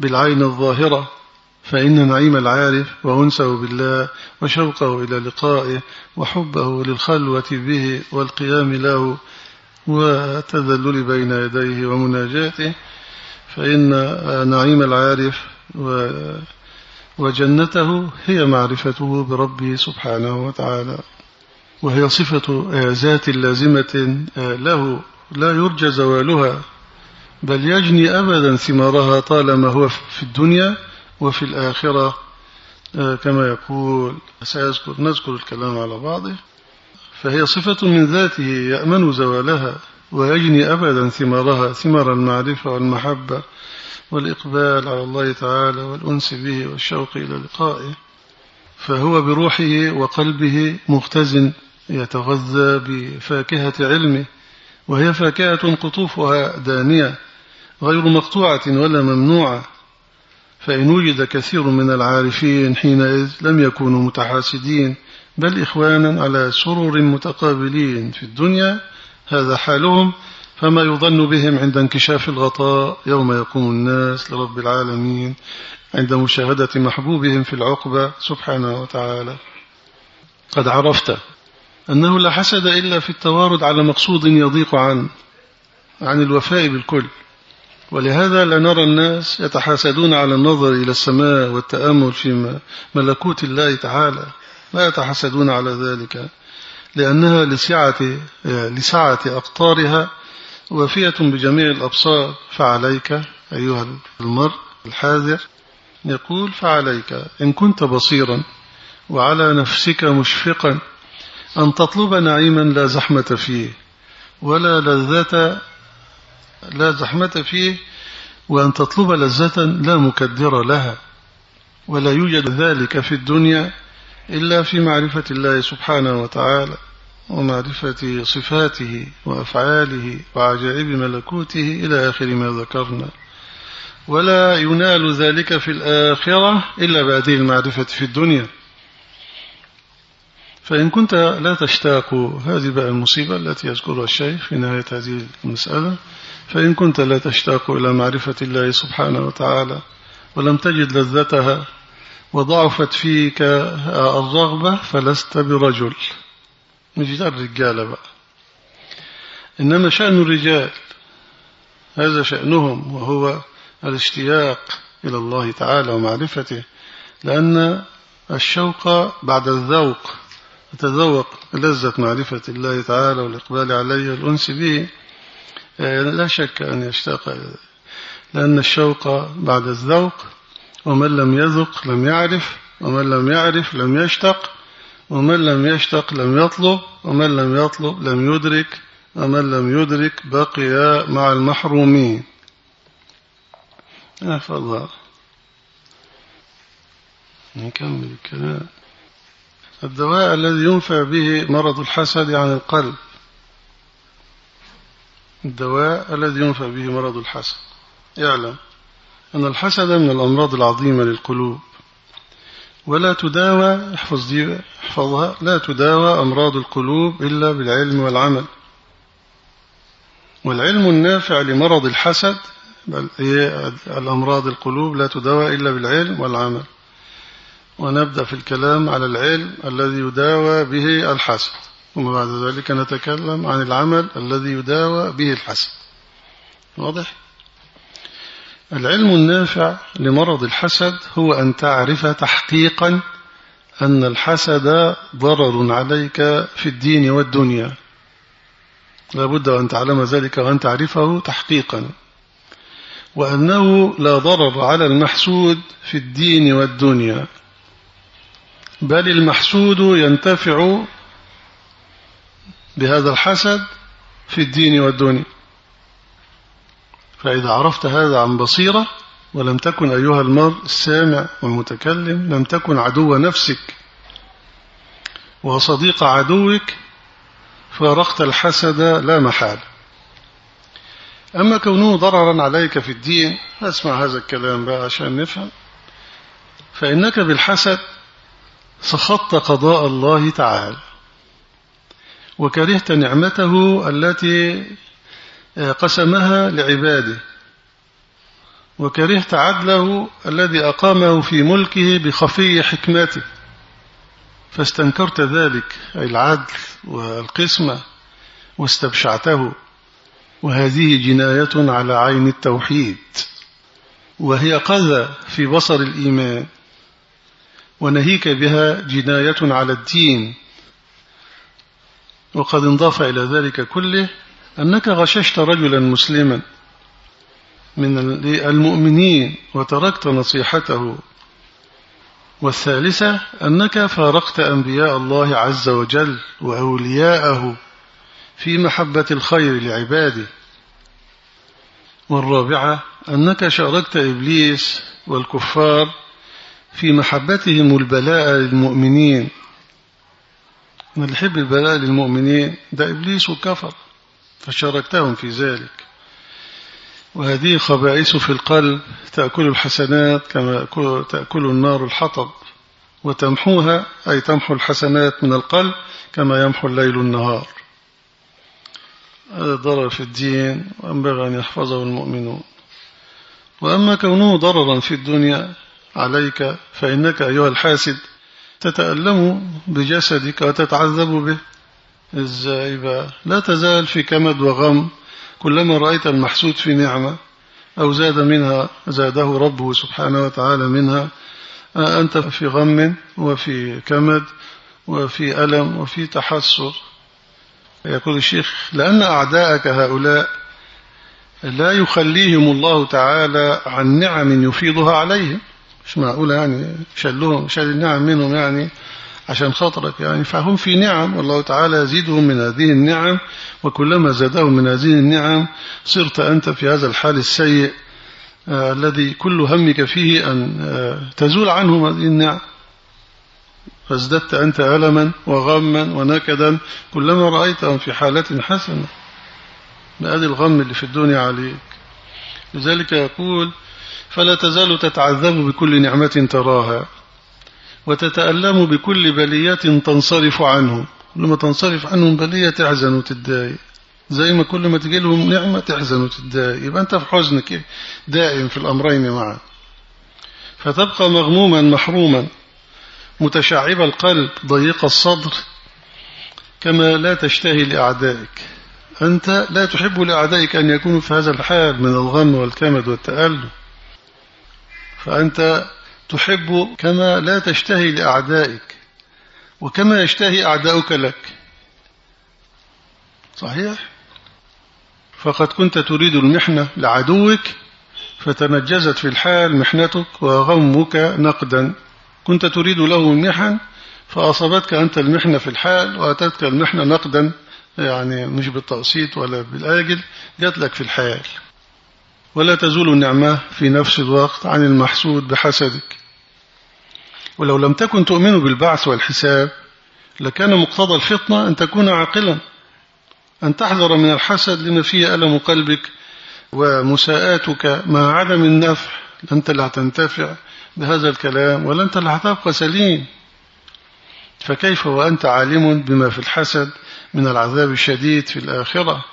Speaker 1: بالعين الظاهرة فإن نعيم العارف وأنسه بالله وشوقه إلى لقائه وحبه للخلوة به والقيام له والتذلل بين يديه ومناجاته فإن نعيم العارف وجنته هي معرفته بربه سبحانه وتعالى وهي صفة ذات لازمة له. لا يرجى زوالها بل يجني أبدا ثمارها طالما هو في الدنيا وفي الآخرة. كما يقول سيذكر نذكر الكلام على بعضه. فهي صفة من ذاته يأمن زوالها ويجني أبدا ثمارها ثمار المعرفة والمحبة والإقبال على الله تعالى والأنس به والشوق إلى لقائه. فهو بروحه وقلبه مختزن يتغذى بفاكهة علمه. وهي فاكهة قطوفها دانية غير مقطوعة ولا ممنوعة فإن وجد كثير من العارفين حينئذ لم يكونوا متحاسدين بل إخوانا على سرر متقابلين في الدنيا هذا حالهم فما يظن بهم عند انكشاف الغطاء يوم يقوم الناس لرب العالمين عند مشاهدة محبوبهم في العقبة سبحانه وتعالى. قد عرفت أنه لا حسد إلا في التوارد على مقصود يضيق عن عن الوفاء بالكل. ولهذا لا نرى الناس يتحاسدون على النظر إلى السماء والتأمل في ملكوت الله تعالى. لا يتحسدون على ذلك لأنها لسعة, لسعة أقطارها وفية بجميع الأبصار. فعليك أيها المرء الحاذر يقول فعليك إن كنت بصيرا وعلى نفسك مشفقا أن تطلب نعيما لا زحمة فيه ولا لذة لا زحمة فيه وأن تطلب لذة لا مكدر لها. ولا يوجد ذلك في الدنيا إلا في معرفة الله سبحانه وتعالى ومعرفة صفاته وأفعاله وعجائب ملكوته إلى آخر ما ذكرنا. ولا ينال ذلك في الآخرة إلا بهذه المعرفة في الدنيا. فإن كنت لا تشتاق هذه بقى المصيبة التي يذكرها الشيخ في نهاية هذه المسألة فإن كنت لا تشتاق إلى معرفة الله سبحانه وتعالى ولم تجد لذتها وضعفت فيك الرغبة فلست برجل. مش ده الرجالة بقى. إنما شأن الرجال هذا شأنهم وهو الاشتياق إلى الله تعالى ومعرفته لأن الشوق بعد الذوق يتذوق لذة معرفة الله تعالى والإقبال عليه والأنس به. لا شك أن يشتاق لأن الشوق بعد الذوق ومن لم يذق لم يعرف ومن لم يعرف لم يشتق ومن لم يشتق لم يطلب ومن لم يطلب لم يدرك ومن لم يدرك بقي مع المحرومين. احفظها نكمل الكلام. الدواء الذي ينفع به مرض الحسد عن القلب. الدواء الذي ينفع به مرض الحسد. يعلم أن الحسد من الأمراض العظيمة للقلوب. ولا تداوى احفظ دي احفظها لا تداوى أمراض القلوب إلا بالعلم والعمل. والعلم النافع لمرض الحسد بل الأمراض القلوب لا تداوى إلا بالعلم والعمل. ونبدأ في الكلام على العلم الذي يداوى به الحسد ثم بعد ذلك نتكلم عن العمل الذي يداوى به الحسد واضح؟ العلم النافع لمرض الحسد هو أن تعرف تحقيقا أن الحسد ضرر عليك في الدين والدنيا. لابد أن تعلم ذلك وأن تعرفه تحقيقا. وأنه لا ضرر على المحسود في الدين والدنيا. بل المحسود ينتفع بهذا الحسد في الدين والدنيا. فإذا عرفت هذا عن بصيرة ولم تكن أيها المرء السامع والمتكلم لم تكن عدو نفسك وصديق عدوك فارقت الحسد لا محال. أما كونه ضررا عليك في الدين أسمع هذا الكلام بقى عشان نفهم. فإنك بالحسد سخطت قضاء الله تعالى. وكرهت نعمته التي قسمها لعباده. وكرهت عدله الذي أقامه في ملكه بخفي حكمته. فاستنكرت ذلك أي العدل والقسمة واستبشعته. وهذه جناية على عين التوحيد. وهي قذى في بصر الإيمان. ونهيك بها جناية على الدين. وقد انضاف إلى ذلك كله أنك غششت رجلا مسلما من المؤمنين وتركت نصيحته. والثالثة أنك فارقت أنبياء الله عز وجل وأولياءه في محبة الخير لعباده. والرابعة أنك شاركت إبليس والكفار في محبتهم البلاء للمؤمنين. من يحب البلاء للمؤمنين ده إبليس وكفر فشاركتهم في ذلك. وهذه خبائث في القلب تأكل الحسنات كما تأكل النار الحطب وتمحوها أي تمحو الحسنات من القلب كما يمحو الليل النهار. هذا ضرر في الدين وأنبغى أن يحفظه المؤمنون. وأما كونه ضررا في الدنيا عليك فإنك أيها الحاسد تتألم بجسدك وتتعذب به. إزاي بقى لا تزال في كمد وغم. كلما رأيت المحسود في نعمة أو زاد منها زاده ربه سبحانه وتعالى منها. أنت في غم وفي كمد وفي ألم وفي تحسر. يقول الشيخ لأن أعداءك هؤلاء لا يخليهم الله تعالى عن نعم يفيضها عليهم. مش معقول يعني شلهم شال النعم منهم يعني عشان خاطرك يعني. فهم في نعم والله تعالى يزيدهم من هذه النعم وكلما زادهم من هذه النعم صرت أنت في هذا الحال السيء آه الذي كل همك فيه أن آه تزول عنهم هذه النعم. فازددت أنت ألما وغما ونكدا كلما رأيتهم في حالة حسنة. بهذه الغم اللي في الدنيا عليك. لذلك يقول فلا تزال تتعذب بكل نعمة تراها وتتألم بكل بلية تنصرف عنهم لما تنصرف عنهم بلية تحزن وتتضايق زي ما كل ما تجي لهم نعمة تحزن وتتضايق يبقى أنت في حزنك دائم في الأمرين معا فتبقى مغموما محروما متشعب القلب ضيق الصدر كما لا تشتهي لأعدائك. أنت لا تحب لأعدائك أن يكونوا في هذا الحال من الغم والكمد والتألم. فأنت تحب كما لا تشتهي لأعدائك وكما يشتهي أعداؤك لك. صحيح؟ فقد كنت تريد المحنة لعدوك فتنجزت في الحال محنتك وغمك نقدا. كنت تريد له المحن فأصابتك أنت المحنة في الحال وأتتك المحنة نقدا يعني مش بالتقسيط ولا بالآجل جات لك في الحال. ولا تزول النعمة في نفس الوقت عن المحسود بحسدك. ولو لم تكن تؤمن بالبعث والحساب لكان مقتضى الفطنة أن تكون عاقلا أن تحذر من الحسد لما فيه ألم قلبك ومساءاتك مع عدم النفع. أنت لا تنتفع بهذا الكلام ولا أنت لا هتبقى سليم. فكيف وأنت عالم بما في الحسد من العذاب الشديد في الآخرة؟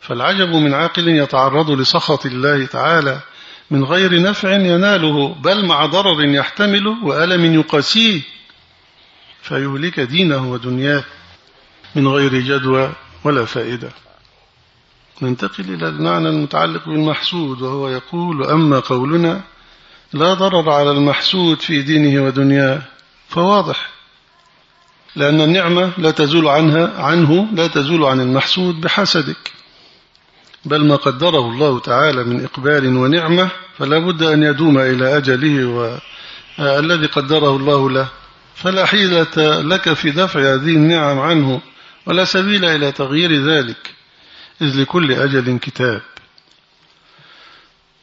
Speaker 1: فالعجب من عاقل يتعرض لسخط الله تعالى من غير نفع يناله بل مع ضرر يحتمله وألم يقاسيه فيهلك دينه ودنياه من غير جدوى ولا فائدة. ننتقل إلى المعنى المتعلق بالمحسود وهو يقول أما قولنا لا ضرر على المحسود في دينه ودنياه فواضح لأن النعمة لا تزول عنها عنه لا تزول عن المحسود بحسدك. بل ما قدره الله تعالى من إقبال ونعمة فلا بد أن يدوم إلى أجله والذي قدره الله له. فلا حيلة لك في دفع هذه النعم عنه ولا سبيل إلى تغيير ذلك إذ لكل أجل كتاب.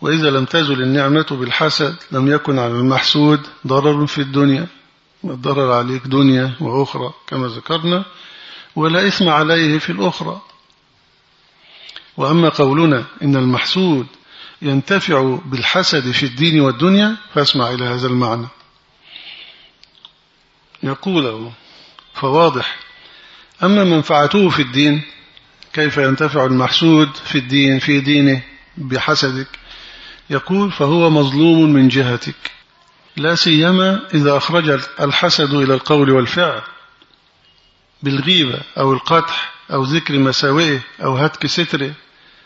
Speaker 1: وإذا لم تزل النعمة بالحسد لم يكن على المحسود ضرر في الدنيا الضرر عليك دنيا وأخرى كما ذكرنا ولا إثم عليه في الأخرى. وأما قولنا إن المحسود ينتفع بالحسد في الدين والدنيا فاسمع إلى هذا المعنى. يقول فواضح. أما منفعته في الدين كيف ينتفع المحسود في الدين في دينه بحسدك؟ يقول فهو مظلوم من جهتك. لا سيما إذا أخرج الحسد إلى القول والفعل بالغيبة أو القطح أو ذكر مساوئه أو هتك ستره.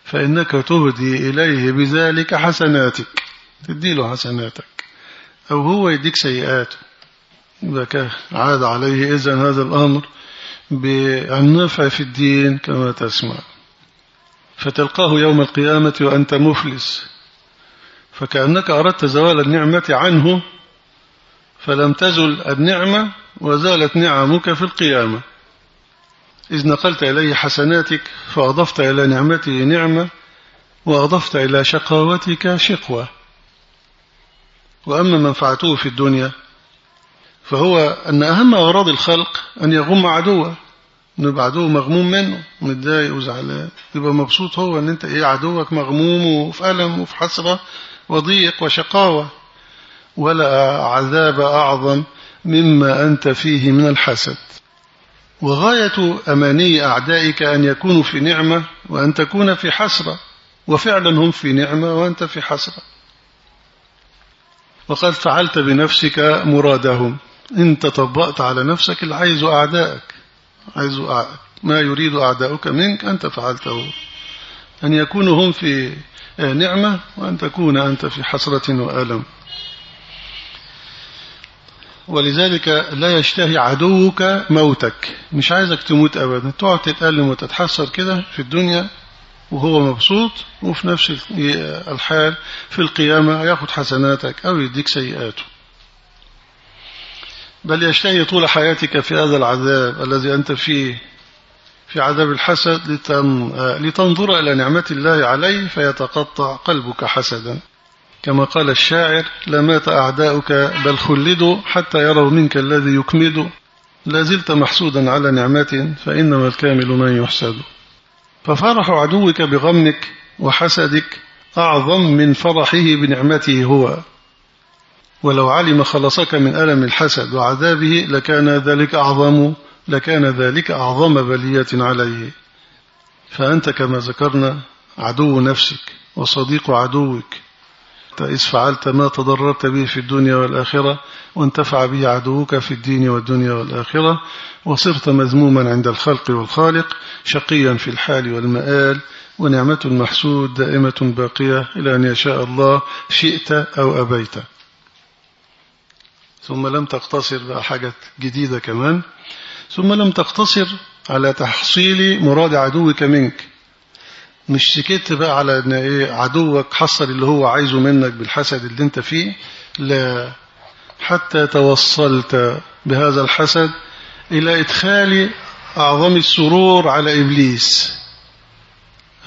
Speaker 1: فإنك تهدي إليه بذلك حسناتك. تديله حسناتك. أو هو يديك سيئاته. إذا عاد عليه إذن هذا الأمر بالنفع في الدين كما تسمع. فتلقاه يوم القيامة وأنت مفلس. فكأنك أردت زوال النعمة عنه فلم تزل النعمة وزالت نعمك في القيامة. إذ نقلت إليه حسناتك فأضفت إلى نعمته نعمة وأضفت إلى شقاوتك شقوة. وأما منفعته في الدنيا فهو أن أهم أغراض الخلق أن يغم عدوه. نبقى عدو مغموم منه متضايق وزعلان. يبقى مبسوط هو أن أنت إيه عدوك مغموم وفي ألم وفي حسرة وضيق وشقاوة. ولا عذاب أعظم مما أنت فيه من الحسد. وغاية أماني أعدائك أن يكونوا في نعمة وأن تكون في حسرة. وفعلا هم في نعمة وأنت في حسرة. وقد فعلت بنفسك مرادهم. انت طبقت على نفسك اللي عايز أعدائك. عايز ما يريد أعداؤك منك أنت فعلته. أن يكونوا هم في نعمة وأن تكون أنت في حسرة وألم. ولذلك لا يشتهي عدوك موتك. مش عايزك تموت أبدا. تقعد تتألم وتتحسر كده في الدنيا وهو مبسوط وفي نفس الحال في القيامة ياخد حسناتك أو يديك سيئاته. بل يشتهي طول حياتك في هذا العذاب الذي أنت فيه في عذاب الحسد لتنظر إلى نعمة الله عليه فيتقطع قلبك حسدا. كما قال الشاعر لمات أعداؤك بل خلدوا حتى يروا منك الذي يكمد. لا زلت محسودا على نعمة فإنما الكامل من يحسد. ففرح عدوك بغمك وحسدك أعظم من فرحه بنعمته هو. ولو علم خلصك من ألم الحسد وعذابه لكان ذلك أعظم لكان ذلك أعظم بلية عليه. فأنت كما ذكرنا عدو نفسك وصديق عدوك. إذ فعلت ما تضررت به في الدنيا والآخرة وانتفع به عدوك في الدين والدنيا والآخرة وصرت مذموما عند الخلق والخالق شقيا في الحال والمآل ونعمة المحسود دائمة باقية إلى أن يشاء الله شئت أو أبيت. ثم لم تقتصر بقى حاجة جديدة كمان. ثم لم تقتصر على تحصيل مراد عدوك منك. مش سكت بقى على إن إيه عدوك حصل اللي هو عايزه منك بالحسد اللي أنت فيه. لا حتى توصلت بهذا الحسد إلى إدخال أعظم السرور على إبليس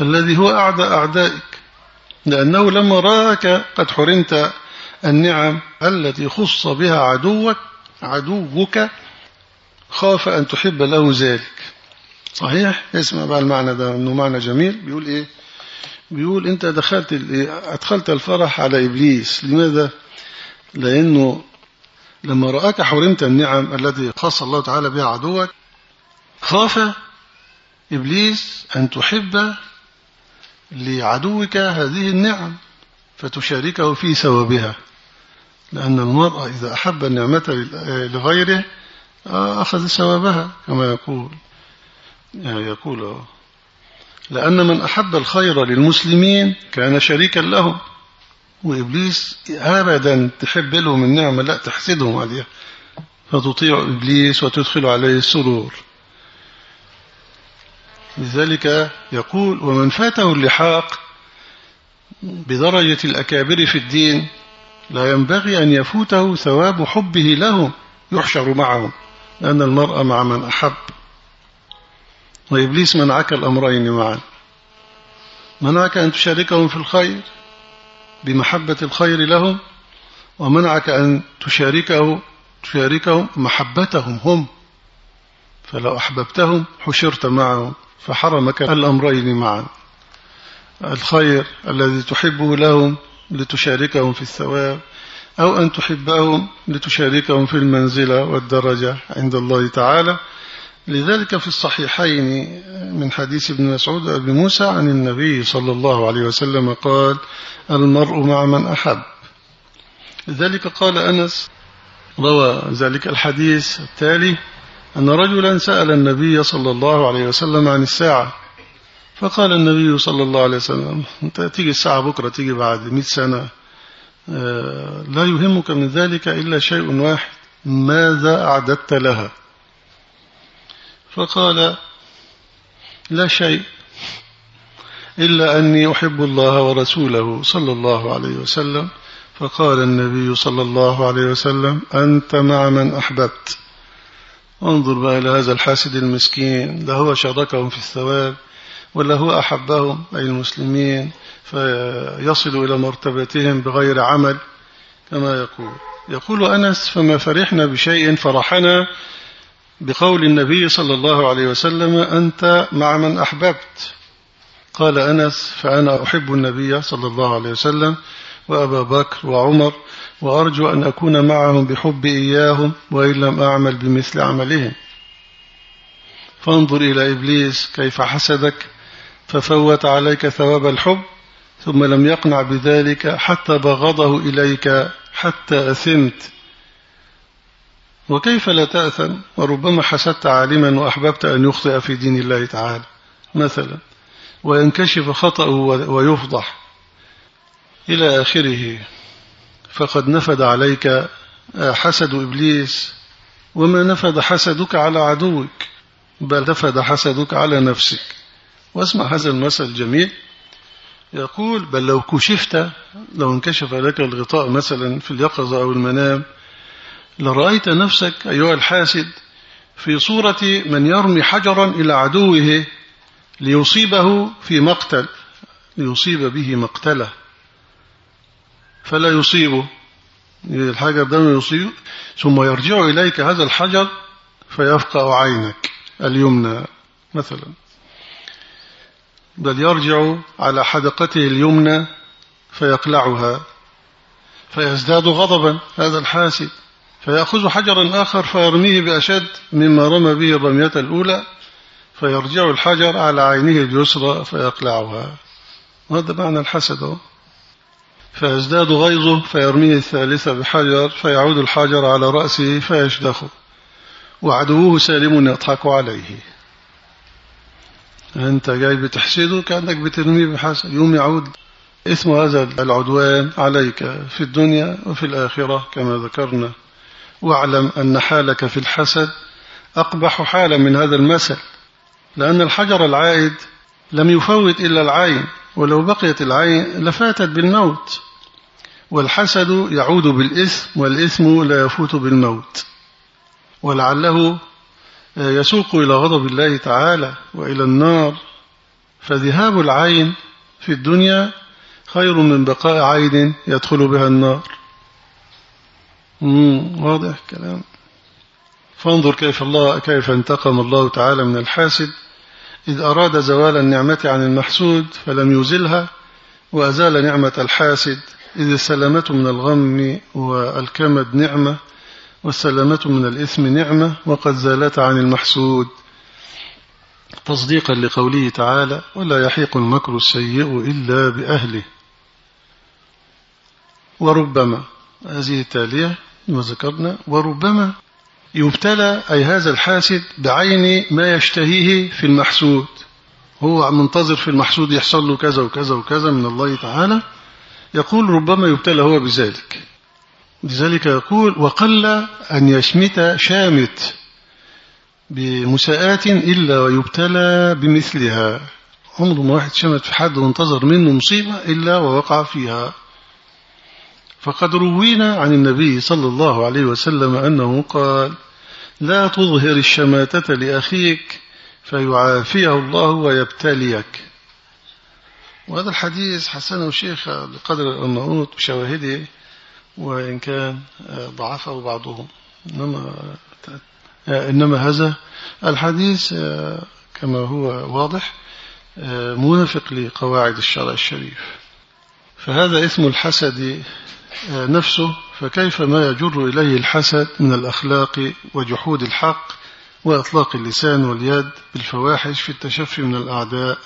Speaker 1: الذي هو أعدى أعدائك. لأنه لما رآك قد حرمت النعم التي خص بها عدوك عدوك خاف أن تحب له ذلك. صحيح. اسمع بقى المعنى ده أنه معنى جميل. بيقول إيه؟ بيقول أنت دخلت أدخلت الفرح على إبليس. لماذا؟ لأنه لما رآك حرمت النعم التي خص الله تعالى بها عدوك خاف إبليس أن تحب لعدوك هذه النعم فتشاركه في ثوابها لأن المرأة إذا أحب النعمة لغيره أخذ ثوابها كما يقول. يقول لأن من أحب الخير للمسلمين كان شريكا لهم. وإبليس أبدا تحب لهم النعمة لا تحسدهم عليها فتطيع إبليس وتدخل عليه السرور. لذلك يقول ومن فاته اللحاق بدرجة الأكابر في الدين لا ينبغي أن يفوته ثواب حبه لهم يحشر معهم. لأن المرء مع من أحب. وإبليس منعك الأمرين معا. منعك أن تشاركهم في الخير بمحبة الخير لهم ومنعك أن تشاركه تشاركهم محبتهم هم. فلو أحببتهم حشرت معهم فحرمك الأمرين معا. الخير الذي تحبه لهم لتشاركهم في الثواب أو أن تحبهم لتشاركهم في المنزلة والدرجة عند الله تعالى لذلك في الصحيحين من حديث ابن مسعود أبي موسى عن النبي صلى الله عليه وسلم قال المرء مع من أحب. لذلك قال أنس روى ذلك الحديث التالي أن رجلا سأل النبي صلى الله عليه وسلم عن الساعة فقال النبي صلى الله عليه وسلم أنت تيجي الساعة بكرة تيجي بعد مئة سنة آه، لا يهمك من ذلك إلا شيء واحد ماذا أعددت لها؟ فقال لا شيء إلا أني أحب الله ورسوله صلى الله عليه وسلم. فقال النبي صلى الله عليه وسلم أنت مع من أحببت. انظر بقى إلى هذا الحاسد المسكين لا هو شاركهم في الثواب ولا هو أحبهم أي المسلمين فيصل إلى مرتبتهم بغير عمل كما يقول. يقول أنس فما فرحنا بشيء فرحنا بقول النبي صلى الله عليه وسلم أنت مع من أحببت. قال أنس فأنا أحب النبي صلى الله عليه وسلم وأبا بكر وعمر وأرجو أن أكون معهم بحب إياهم وإن لم أعمل بمثل عملهم. فانظر إلى إبليس كيف حسدك ففوت عليك ثواب الحب ثم لم يقنع بذلك حتى بغضه إليك حتى أثمت. وكيف لا تأثم؟ وربما حسدت عالما وأحببت أن يخطئ في دين الله تعالى. مثلا وينكشف خطأه ويفضح. إلى آخره فقد نفد عليك حسد إبليس وما نفد حسدك على عدوك بل نفد حسدك على نفسك. واسمع هذا المثل الجميل. يقول بل لو كشفت لو انكشف لك الغطاء مثلا في اليقظة أو المنام لرأيت نفسك أيها الحاسد في صورة من يرمي حجرا إلى عدوه ليصيبه في مقتل ليصيب به مقتله. فلا يصيبه. الحجر ده يصيب. ثم يرجع إليك هذا الحجر فيفقع عينك اليمنى مثلا. بل يرجع على حدقته اليمنى فيقلعها. فيزداد غضبا هذا الحاسد. فيأخذ حجرا آخر فيرميه بأشد مما رمى به الرمية الأولى فيرجع الحجر على عينه اليسرى فيقلعها. هذا معنى الحسد. فيزداد غيظه فيرميه الثالثة بحجر فيعود الحجر على رأسه فيشدخه وعدوه سالم يضحك عليه. أنت جاي بتحسده؟ كأنك بترميه بحسد. يوم يعود اسم هذا العدوان عليك في الدنيا وفي الآخرة كما ذكرنا. واعلم أن حالك في الحسد أقبح حالا من هذا المثل لأن الحجر العائد لم يفوت إلا العين ولو بقيت العين لفاتت بالموت والحسد يعود بالإثم والإثم لا يفوت بالموت. ولعله يسوق إلى غضب الله تعالى وإلى النار. فذهاب العين في الدنيا خير من بقاء عين يدخل بها النار. واضح كلام. فانظر كيف الله كيف انتقم الله تعالى من الحاسد. إذ أراد زوال النعمة عن المحسود فلم يزلها وأزال نعمة الحاسد. إذ السلامة من الغم والكمد نعمة والسلامة من الإثم نعمة وقد زالت عن المحسود. تصديقا لقوله تعالى ولا يحيق المكر السيء إلا بأهله وربما هذه التالية وذكرنا وربما يبتلى أي هذا الحاسد بعين ما يشتهيه في المحسود. هو منتظر في المحسود يحصل له كذا وكذا وكذا من الله تعالى. يقول ربما يبتلى هو بذلك. لذلك يقول وقل أن يشمت شامت بمساءاة إلا ويبتلى بمثلها. عمر ما واحد شمت في حد وانتظر منه مصيبة إلا ووقع فيها. فقد روينا عن النبي صلى الله عليه وسلم أنه قال لا تظهر الشماتة لأخيك فيعافيه الله ويبتليك. وهذا الحديث حسنه الشيخ بقدر الأرناؤوط بشواهده وإن كان ضعفه بعضهم. إنما, إنما هذا الحديث كما هو واضح موافق لقواعد الشرع الشريف. فهذا اسم الحسد نفسه فكيف ما يجر إليه الحسد من الأخلاق وجحود الحق وإطلاق اللسان واليد بالفواحش في التشفي من الأعداء؟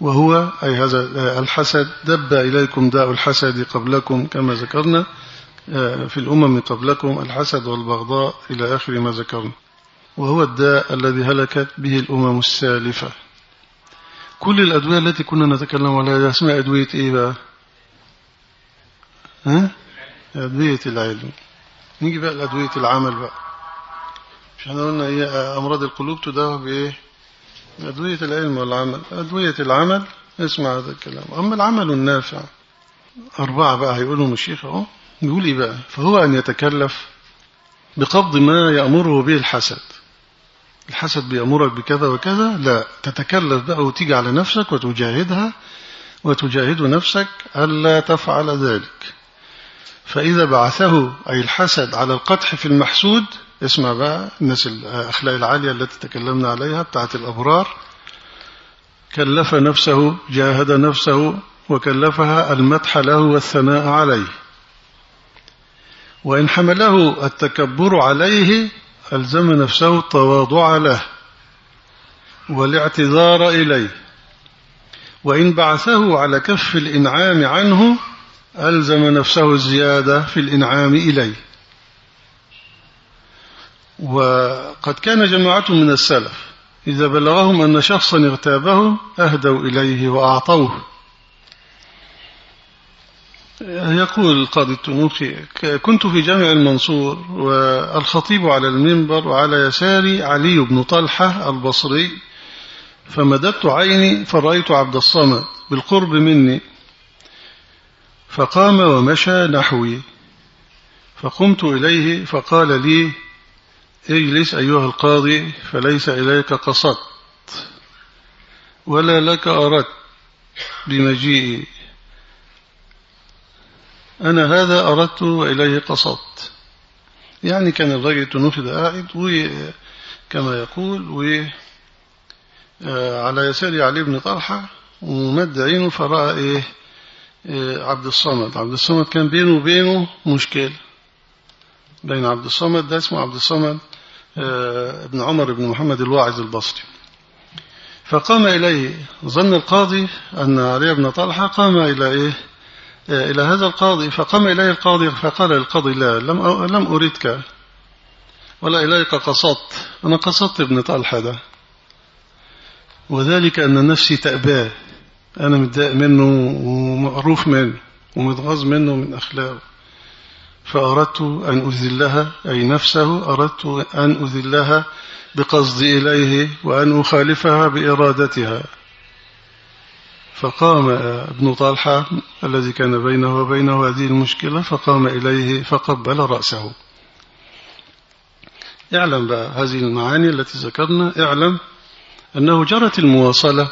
Speaker 1: وهو أي هذا الحسد دب إليكم داء الحسد قبلكم كما ذكرنا في الأمم قبلكم الحسد والبغضاء إلى آخر ما ذكرنا. وهو الداء الذي هلكت به الأمم السالفة. كل الأدوية التي كنا نتكلم عليها اسمها أدوية إيه بقى؟ ها؟ أدوية العلم. نيجي بقى لأدوية العمل بقى. مش إحنا قلنا إيه أمراض القلوب تداوى بإيه؟ أدوية العلم والعمل. أدوية العمل اسمع هذا الكلام. أما العمل النافع أربعة بقى هيقولهم الشيخ أهو. يقول إيه بقى؟ فهو أن يتكلف بقبض ما يأمره به الحسد. الحسد بيأمرك بكذا وكذا؟ لا. تتكلف بقى وتيجي على نفسك وتجاهدها وتجاهد نفسك ألا تفعل ذلك. فإذا بعثه أي الحسد على القدح في المحسود اسمع بقى الناس الأخلاق العالية التي تكلمنا عليها بتاعت الأبرار كلف نفسه جاهد نفسه وكلفها المدح له والثناء عليه. وإن حمله التكبر عليه ألزم نفسه التواضع له والاعتذار إليه. وإن بعثه على كف الإنعام عنه ألزم نفسه الزيادة في الإنعام إليه. وقد كان جماعة من السلف إذا بلغهم أن شخصا اغتابهم أهدوا إليه وأعطوه. يقول القاضي التنوخي كنت في جامع المنصور والخطيب على المنبر وعلى يساري علي بن طلحة البصري فمددت عيني فرأيت عبد الصمد بالقرب مني فقام ومشى نحوي. فقمت إليه فقال لي اجلس أيها القاضي فليس إليك قصدت ولا لك أردت بمجيئي. أنا هذا أردت وإليه قصدت. يعني كان الرجل ده قاعد وكما يقول و على يسار علي بن طلحة ومد عينه فرأى إيه؟ عبد الصمد. عبد الصمد كان بينه وبينه مشكلة. بين عبد الصمد ده اسمه عبد الصمد ابن عمر بن محمد الواعظ البصري. فقام إليه ظن القاضي أن علي بن طلحة قام إلى إيه؟ إلى هذا القاضي. فقام إليه القاضي فقال للقاضي لا لم لم أريدك. ولا إليك قصدت. أنا قصدت ابن طلحة ده. وذلك أن نفسي تأباه. أنا متضايق منه ومعروف منه ومتغاظ منه من أخلاقه. فأردت أن أذلها أي نفسه أردت أن أذلها بقصدي إليه وأن أخالفها بإرادتها. فقام ابن طلحة الذي كان بينه وبينه هذه المشكلة فقام إليه فقبل رأسه. اعلم بقى هذه المعاني التي ذكرنا اعلم أنه جرت المواصلة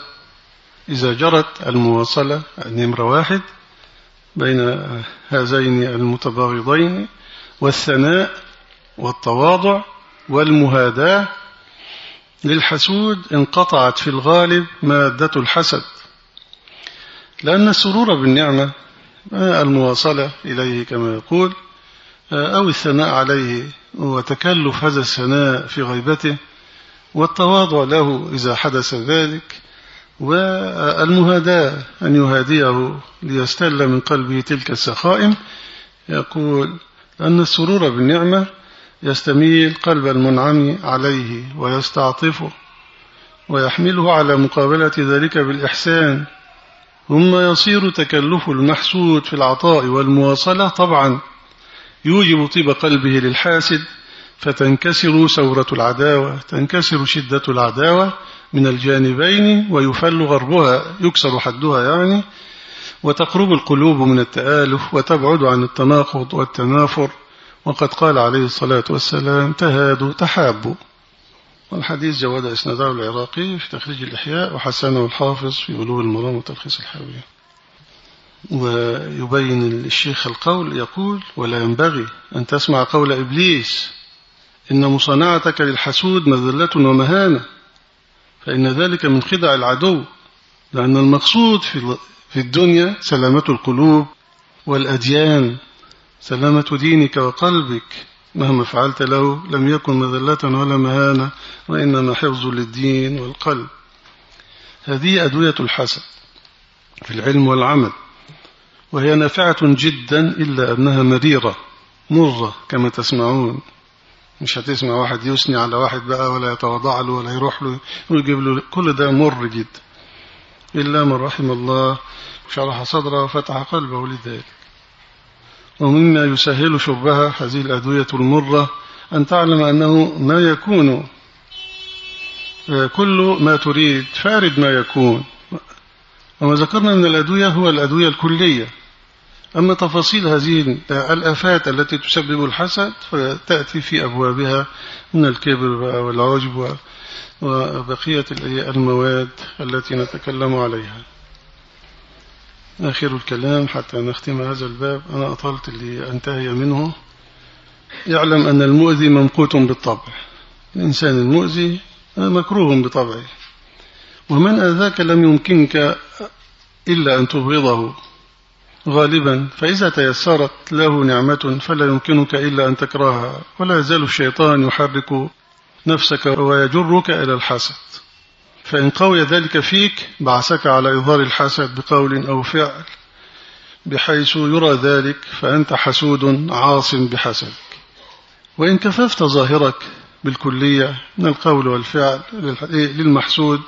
Speaker 1: إذا جرت المواصلة نمرة واحد بين هذين المتباغضين والثناء والتواضع والمهاداة للحسود انقطعت في الغالب مادة الحسد. لأن السرور بالنعمة المواصلة إليه كما يقول أو الثناء عليه وتكلف هذا الثناء في غيبته والتواضع له إذا حدث ذلك والمهاداة أن يهاديه ليستل من قلبه تلك السخائم يقول أن السرور بالنعمة يستميل قلب المنعم عليه ويستعطفه ويحمله على مقابلة ذلك بالإحسان. ثم يصير تكلف المحسود في العطاء والمواصلة طبعا. يوجب طيب قلبه للحاسد فتنكسر سورة العداوة تنكسر شدة العداوة من الجانبين ويفل غربها يكسر حدها يعني وتقرب القلوب من التآلف وتبعد عن التناقض والتنافر. وقد قال عليه الصلاة والسلام تهادوا تحابوا. والحديث جواد إسناده العراقي في تخريج الإحياء وحسنه الحافظ في بلوغ المرام وتلخيص الحاوية. ويبين الشيخ القول يقول ولا ينبغي أن تسمع قول إبليس إن مصانعتك للحسود مذلة ومهانة. فإن ذلك من خدع العدو لأن المقصود في الدنيا سلامة القلوب والأديان سلامة دينك وقلبك. مهما فعلت له لم يكن مذلة ولا مهانة وإنما حفظ للدين والقلب. هذه أدوية الحسد في العلم والعمل وهي نافعة جدا إلا أنها مريرة مرة كما تسمعون. مش هتسمع واحد يثني على واحد بقى ولا يتوضع له ولا يروح له ويجيب له. كل ده مر جدا. إلا من رحم الله شرح صدره وفتح قلبه لذلك. ومما يسهل شربها هذه الأدوية المرة أن تعلم أنه ما يكون كل ما تريد فارد ما يكون. وما ذكرنا من الأدوية هو الأدوية الكلية. أما تفاصيل هذه الآفات التي تسبب الحسد فتأتي في أبوابها من الكبر والعجب وبقية المواد التي نتكلم عليها. آخر الكلام حتى نختم هذا الباب. أنا أطلت اللي أنتهي منه. يعلم أن المؤذي ممقوت بالطبع. الإنسان المؤذي مكروه بطبعه. ومن أذاك لم يمكنك إلا أن تبغضه. غالبا فإذا تيسرت له نعمة فلا يمكنك إلا أن تكرهها ولا يزال الشيطان يحرك نفسك ويجرك إلى الحسد. فإن قوي ذلك فيك بعثك على إظهار الحسد بقول أو فعل بحيث يرى ذلك فأنت حسود عاص بحسدك. وإن كففت ظاهرك بالكلية من القول والفعل للمحسود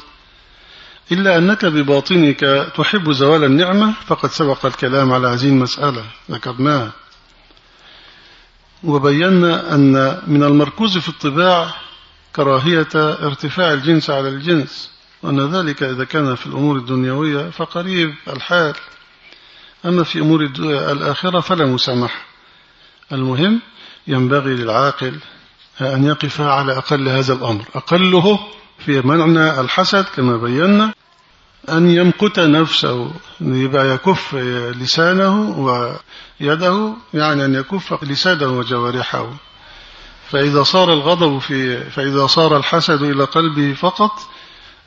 Speaker 1: إلا أنك بباطنك تحب زوال النعمة فقد سبق الكلام على هذه المسألة. ذكرناها وبينا أن من المركوز في الطباع كراهية ارتفاع الجنس على الجنس وأن ذلك إذا كان في الأمور الدنيوية فقريب الحال. أما في أمور الآخرة فلا مسامح المهم ينبغي للعاقل أن يقف على أقل هذا الأمر. أقله في معنى الحسد كما بينا. أن يمقت نفسه يبقى يكف لسانه ويده يعني أن يكف لسانه وجوارحه. فإذا صار الغضب في فإذا صار الحسد إلى قلبه فقط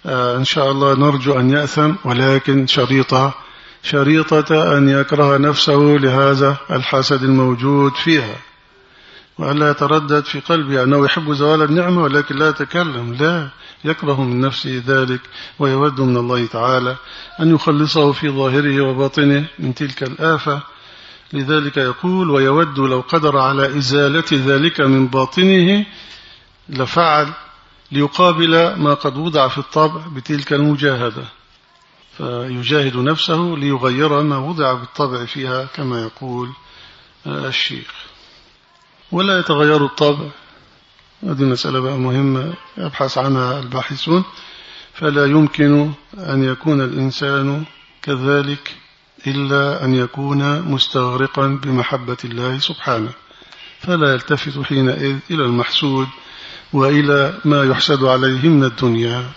Speaker 1: آه، إن شاء الله نرجو أن يأثم ولكن شريطة شريطة أن يكره نفسه لهذا الحسد الموجود فيها. وألا يتردد في قلبه أنه يحب زوال النعمة ولكن لا يتكلم لا. يكره من نفسه ذلك ويود من الله تعالى أن يخلصه في ظاهره وباطنه من تلك الآفة. لذلك يقول ويود لو قدر على إزالة ذلك من باطنه لفعل ليقابل ما قد وضع في الطبع بتلك المجاهدة فيجاهد نفسه ليغير ما وضع بالطبع فيها كما يقول الشيخ. ولا يتغير الطبع هذه مسألة بقى مهمة يبحث عنها الباحثون. فلا يمكن أن يكون الإنسان كذلك إلا أن يكون مستغرقا بمحبة الله سبحانه. فلا يلتفت حينئذ إلى المحسود وإلى ما يحسد عليه من الدنيا.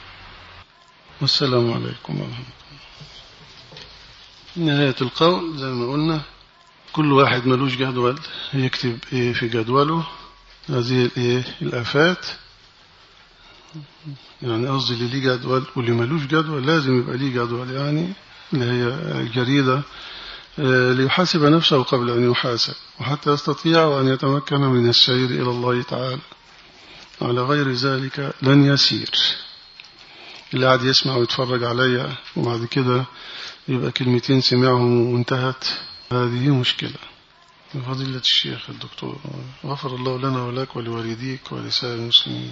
Speaker 1: والسلام عليكم ورحمة الله. نهاية القول زي ما قلنا كل واحد ملوش جدول يكتب إيه في جدوله. هذه الآفات. يعني قصدي اللي ليه جدول واللي ملوش جدول لازم يبقى ليه جدول يعني اللي هي جريدة آه، ليحاسب نفسه قبل أن يحاسب وحتى يستطيع أن يتمكن من السير إلى الله تعالى. على غير ذلك لن يسير. اللي قاعد يسمع ويتفرج عليا وبعد كده يبقى كلمتين سمعهم وانتهت. هذه مشكلة. فضيلة الشيخ الدكتور غفر الله لنا ولك ولوالديك ولسائر المسلمين.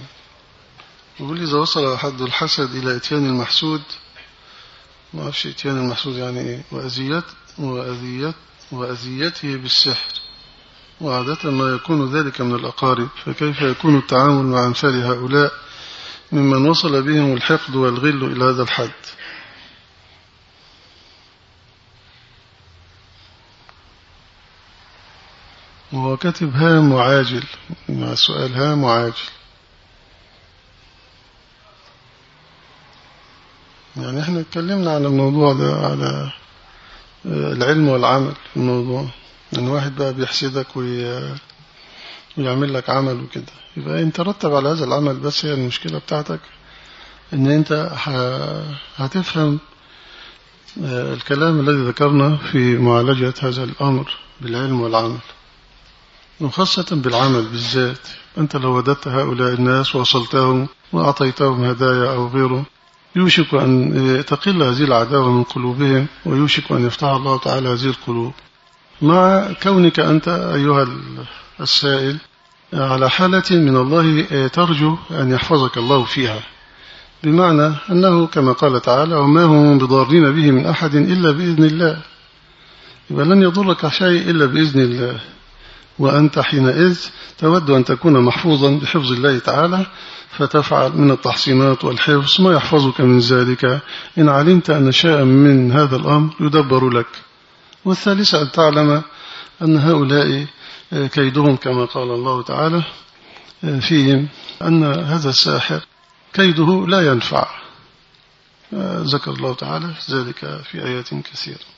Speaker 1: يقول إذا وصل حد الحسد إلى إتيان المحسود ما أعرفش إتيان المحسود يعني إيه وأذيت وأذيت وأذيته بالسحر وعادة ما يكون ذلك من الأقارب فكيف يكون التعامل مع أمثال هؤلاء ممن وصل بهم الحقد والغل إلى هذا الحد؟ وهو كاتب هام وعاجل. مع السؤال هام وعاجل. يعني إحنا اتكلمنا على الموضوع ده على العلم والعمل. في الموضوع إن واحد بقى بيحسدك ويعمل لك عمل وكده. يبقى أنت رتب على هذا العمل بس هي المشكلة بتاعتك إن أنت هتفهم الكلام الذي ذكرنا في معالجة هذا الأمر بالعلم والعمل. وخاصة بالعمل بالذات. أنت لو وددت هؤلاء الناس ووصلتهم وأعطيتهم هدايا أو غيره يوشك أن تقل هذه العداوة من قلوبهم ويوشك أن يفتح الله تعالى هذه القلوب. مع كونك أنت أيها السائل على حالة من الله ترجو أن يحفظك الله فيها. بمعنى أنه كما قال تعالى وما هم بضارين به من أحد إلا بإذن الله. يبقى لن يضرك شيء إلا بإذن الله. وأنت حينئذ تود أن تكون محفوظا بحفظ الله تعالى فتفعل من التحصينات والحفظ ما يحفظك من ذلك. إن علمت أن شيئا من هذا الأمر يدبر لك. والثالثة أن تعلم أن هؤلاء كيدهم كما قال الله تعالى فيهم أن هذا الساحر كيده لا ينفع. ذكر الله تعالى ذلك في آيات كثيرة.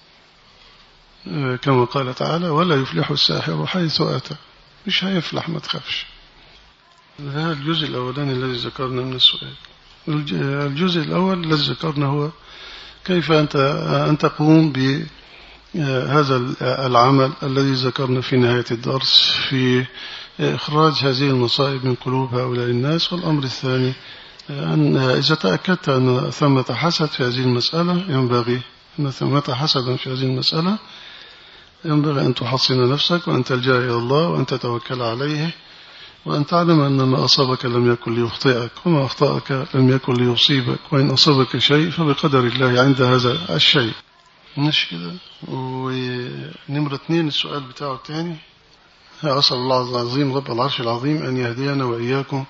Speaker 1: كما قال تعالى ولا يفلح الساحر حيث أتى. مش هيفلح ما تخافش. هذا الجزء الأولاني الذي ذكرنا من السؤال. الجزء الأول الذي ذكرنا هو كيف أنت أن تقوم بهذا العمل الذي ذكرنا في نهاية الدرس في إخراج هذه المصائب من قلوب هؤلاء الناس. والأمر الثاني أن إذا تأكدت أن ثمة حسد في هذه المسألة ينبغي أن ثمة حسدا في هذه المسألة ينبغي أن تحصن نفسك وأن تلجأ إلى الله وأن تتوكل عليه وأن تعلم أن ما أصابك لم يكن ليخطئك وما أخطأك لم يكن ليصيبك وإن أصابك شيء فبقدر الله عند هذا الشيء. مش كده. ونمرة اثنين السؤال بتاعه الثاني. أسأل الله العظيم رب العرش العظيم أن يهدينا وإياكم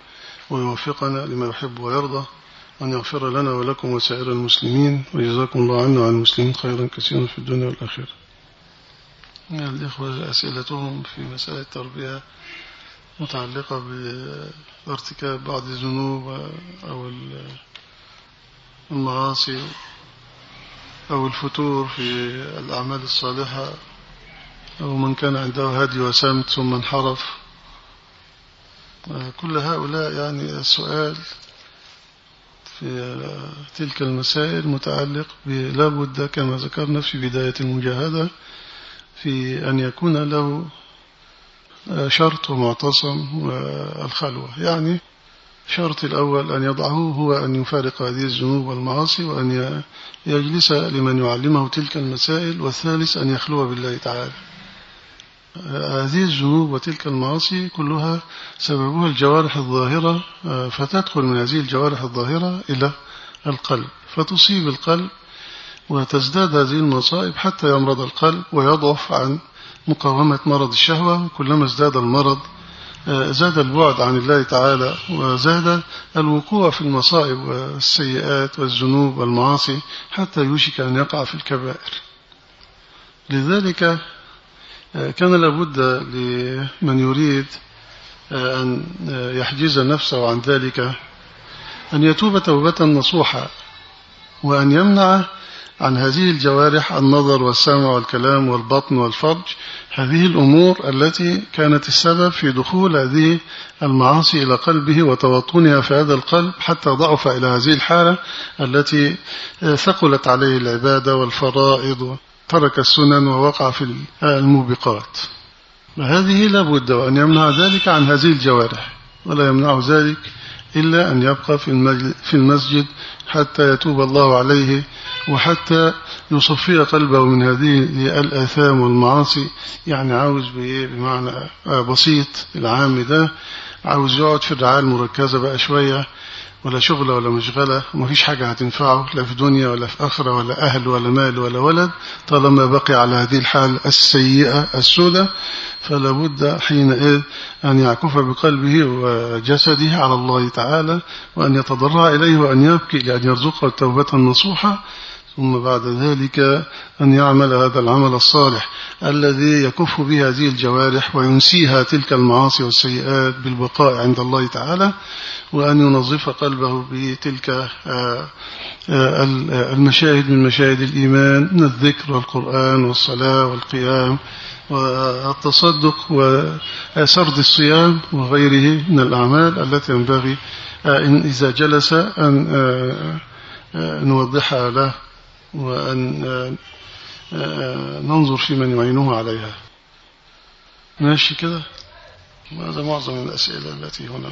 Speaker 1: ويوفقنا لما يحب ويرضى وأن يغفر لنا ولكم وسائر المسلمين وجزاكم الله عنا وعن المسلمين خيرا كثيرا في الدنيا والآخرة. الإخوة أسئلتهم في مسألة التربية متعلقة بارتكاب بعض الذنوب أو المعاصي أو الفتور في الأعمال الصالحة أو من كان عنده هدي وسمت ثم انحرف. كل هؤلاء يعني السؤال في تلك المسائل متعلق بلا بد كما ذكرنا في بداية المجاهدة في أن يكون له شرط ومعتصم والخلوة. يعني شرط الأول أن يضعه هو أن يفارق هذه الذنوب والمعاصي وأن يجلس لمن يعلمه تلك المسائل والثالث أن يخلو بالله تعالى. هذه الذنوب وتلك المعاصي كلها سببها الجوارح الظاهرة فتدخل من هذه الجوارح الظاهرة إلى القلب. فتصيب القلب وتزداد هذه المصائب حتى يمرض القلب ويضعف عن مقاومة مرض الشهوة. كلما ازداد المرض زاد البعد عن الله تعالى وزاد الوقوع في المصائب والسيئات والذنوب والمعاصي حتى يوشك أن يقع في الكبائر. لذلك كان لابد لمن يريد أن يحجز نفسه عن ذلك أن يتوب توبة نصوحة وأن يمنع عن هذه الجوارح النظر والسمع والكلام والبطن والفرج هذه الأمور التي كانت السبب في دخول هذه المعاصي إلى قلبه وتوطنها في هذا القلب حتى ضعف إلى هذه الحالة التي ثقلت عليه العبادة والفرائض ترك السنن ووقع في الموبقات. هذه لابد وأن يمنع ذلك عن هذه الجوارح ولا يمنع ذلك إلا أن يبقى في المسجد حتى يتوب الله عليه وحتى يصفي قلبه من هذه الآثام والمعاصي. يعني عاوز بمعنى بسيط العام ده. عاوز يقعد في الرعاية المركزة بقى شوية. ولا شغلة ولا مشغلة وما فيش حاجة هتنفعه لا في دنيا ولا في آخرة ولا أهل ولا مال ولا ولد طالما بقي على هذه الحال السيئة السودة فلا بد حينئذ أن يعكف بقلبه وجسده على الله تعالى وأن يتضرع إليه وأن يبكي لأن يرزقه التوبة النصوحة. ثم بعد ذلك أن يعمل هذا العمل الصالح الذي يكف به هذه الجوارح وينسيها تلك المعاصي والسيئات بالبقاء عند الله تعالى وأن ينظف قلبه بتلك آه، آه، المشاهد من مشاهد الإيمان من الذكر والقرآن والصلاة والقيام والتصدق وسرد الصيام وغيره من الأعمال التي ينبغي آه، إذا جلس أن نوضحها له. وأن ننظر في من يعينه عليها. ماشي كده؟ هذا معظم الأسئلة التي هنا.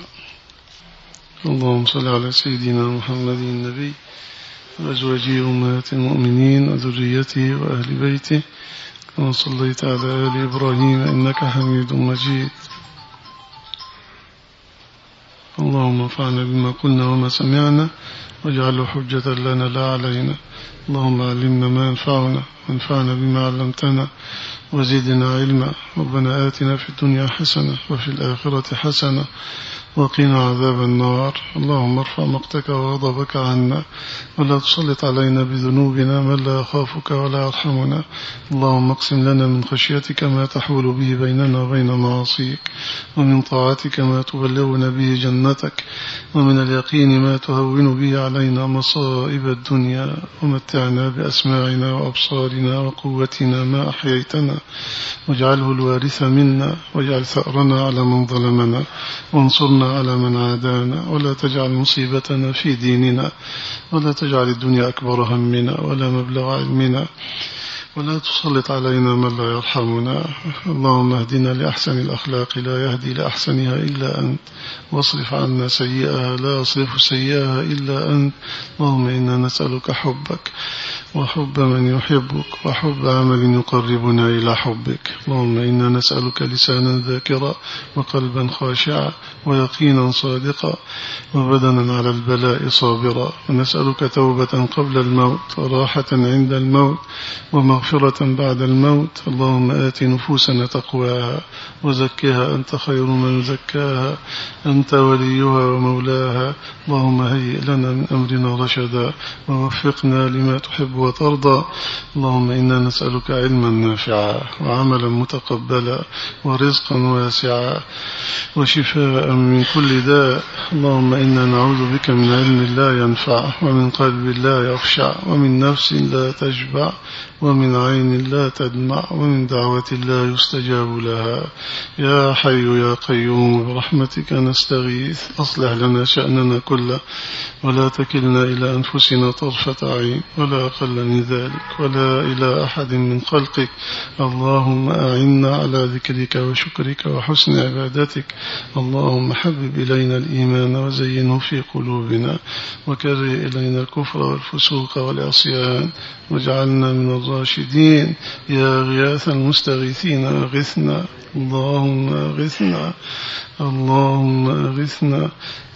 Speaker 1: اللهم صل على سيدنا محمد النبي وأزواجه أمهات المؤمنين وذريته وأهل بيته. كما صليت على آل إبراهيم إنك حميد مجيد. اللهم انفعنا بما قلنا وما سمعنا واجعله حجة لنا لا علينا. اللهم علمنا ما ينفعنا وانفعنا بما علمتنا وزدنا علما. ربنا آتنا في الدنيا حسنة وفي الآخرة حسنة. وقنا عذاب النار. اللهم ارفع مقتك وغضبك عنا ولا تسلط علينا بذنوبنا من لا يخافك ولا يرحمنا. اللهم اقسم لنا من خشيتك ما تحول به بيننا وبين معاصيك ومن طاعتك ما تبلغنا به جنتك ومن اليقين ما تهون به علينا مصائب الدنيا. ومتعنا بأسماعنا وأبصارنا وقوتنا ما أحييتنا. واجعله الوارث منا. واجعل ثأرنا على من ظلمنا. وانصرنا على من عادانا ولا تجعل مصيبتنا في ديننا ولا تجعل الدنيا أكبر همنا ولا مبلغ علمنا ولا تسلط علينا من لا يرحمنا. اللهم اهدنا لأحسن الأخلاق لا يهدي لأحسنها إلا أنت. واصرف عنا سيئها لا يصرف سيئها إلا أنت. اللهم إنا نسألك حبك. وحب من يحبك وحب عمل يقربنا إلى حبك. اللهم إنا نسألك لسانا ذاكرا وقلبا خاشعا ويقينا صادقا وبدنا على البلاء صابرا. ونسألك توبة قبل الموت وراحة عند الموت ومغفرة بعد الموت. اللهم آت نفوسنا تقواها وزكها أنت خير من زكاها أنت وليها ومولاها. اللهم هيئ لنا من أمرنا رشدا ووفقنا لما تحب وترضى. اللهم إنا نسألك علما نافعا وعملا متقبلا ورزقا واسعا وشفاء من كل داء. اللهم إنا نعوذ بك من علم لا ينفع ومن قلب لا يخشع ومن نفس لا تشبع. ومن عين لا تدمع ومن دعوة لا يستجاب لها. يا حي يا قيوم برحمتك نستغيث. أصلح لنا شأننا كله ولا تكلنا إلى أنفسنا طرفة عين ولا أقل من ذلك ولا إلى أحد من خلقك. اللهم أعنا على ذكرك وشكرك وحسن عبادتك. اللهم حبب إلينا الإيمان وزينه في قلوبنا وكره إلينا الكفر والفسوق والعصيان واجعلنا من الراشدين. يا غياث المستغيثين أغثنا اللهم أغثنا اللهم أغثنا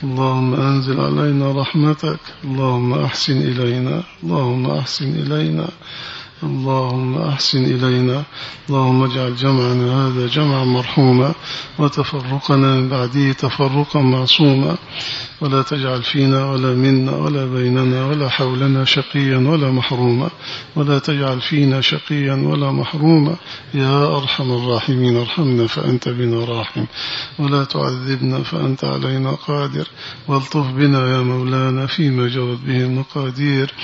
Speaker 1: اللهم أنزل علينا رحمتك اللهم أحسن إلينا اللهم أحسن إلينا. اللهم أحسن إلينا. اللهم اجعل جمعنا هذا جمعا مرحوما وتفرقنا من بعده تفرقا معصوما. ولا تجعل فينا ولا منا ولا بيننا ولا حولنا شقيا ولا محروما. ولا تجعل فينا شقيا ولا محروما. يا أرحم الراحمين ارحمنا فأنت بنا راحم. ولا تعذبنا فأنت علينا قادر. والطف بنا يا مولانا فيما جرت به المقادير.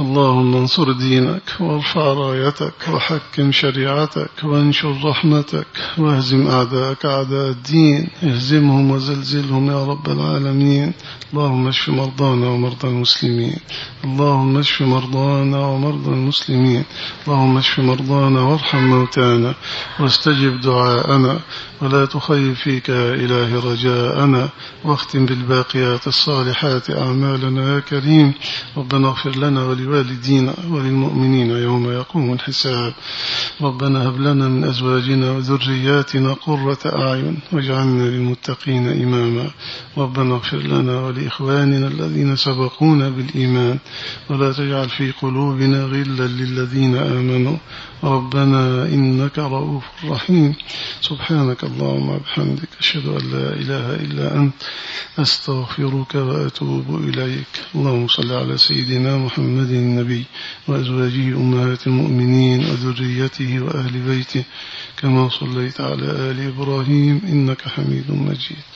Speaker 1: اللهم انصر دينك وارفع رايتك وحكم شريعتك وانشر رحمتك واهزم أعداءك أعداء الدين اهزمهم وزلزلهم يا رب العالمين اللهم اشف مرضانا ومرضى المسلمين اللهم اشف مرضانا ومرضى المسلمين اللهم اشف مرضانا وارحم موتانا واستجب دعاءنا ولا تخيب فيك يا إله رجاءنا واختم بالباقيات الصالحات أعمالنا يا كريم. ربنا اغفر لنا ولوالدينا وللمؤمنين يوم يقوم الحساب. ربنا هب لنا من أزواجنا وذرياتنا قرة أعين واجعلنا للمتقين إماما. ربنا اغفر لنا ولإخواننا الذين سبقونا بالإيمان. ولا تجعل في قلوبنا غلا للذين آمنوا. ربنا إنك رؤوف رحيم. سبحانك اللهم وبحمدك أشهد أن لا إله إلا أنت أستغفرك وأتوب إليك. اللهم صل على سيدنا محمد النبي وأزواجه أمهات المؤمنين وذريته وأهل بيته كما صليت على آل إبراهيم إنك حميد مجيد.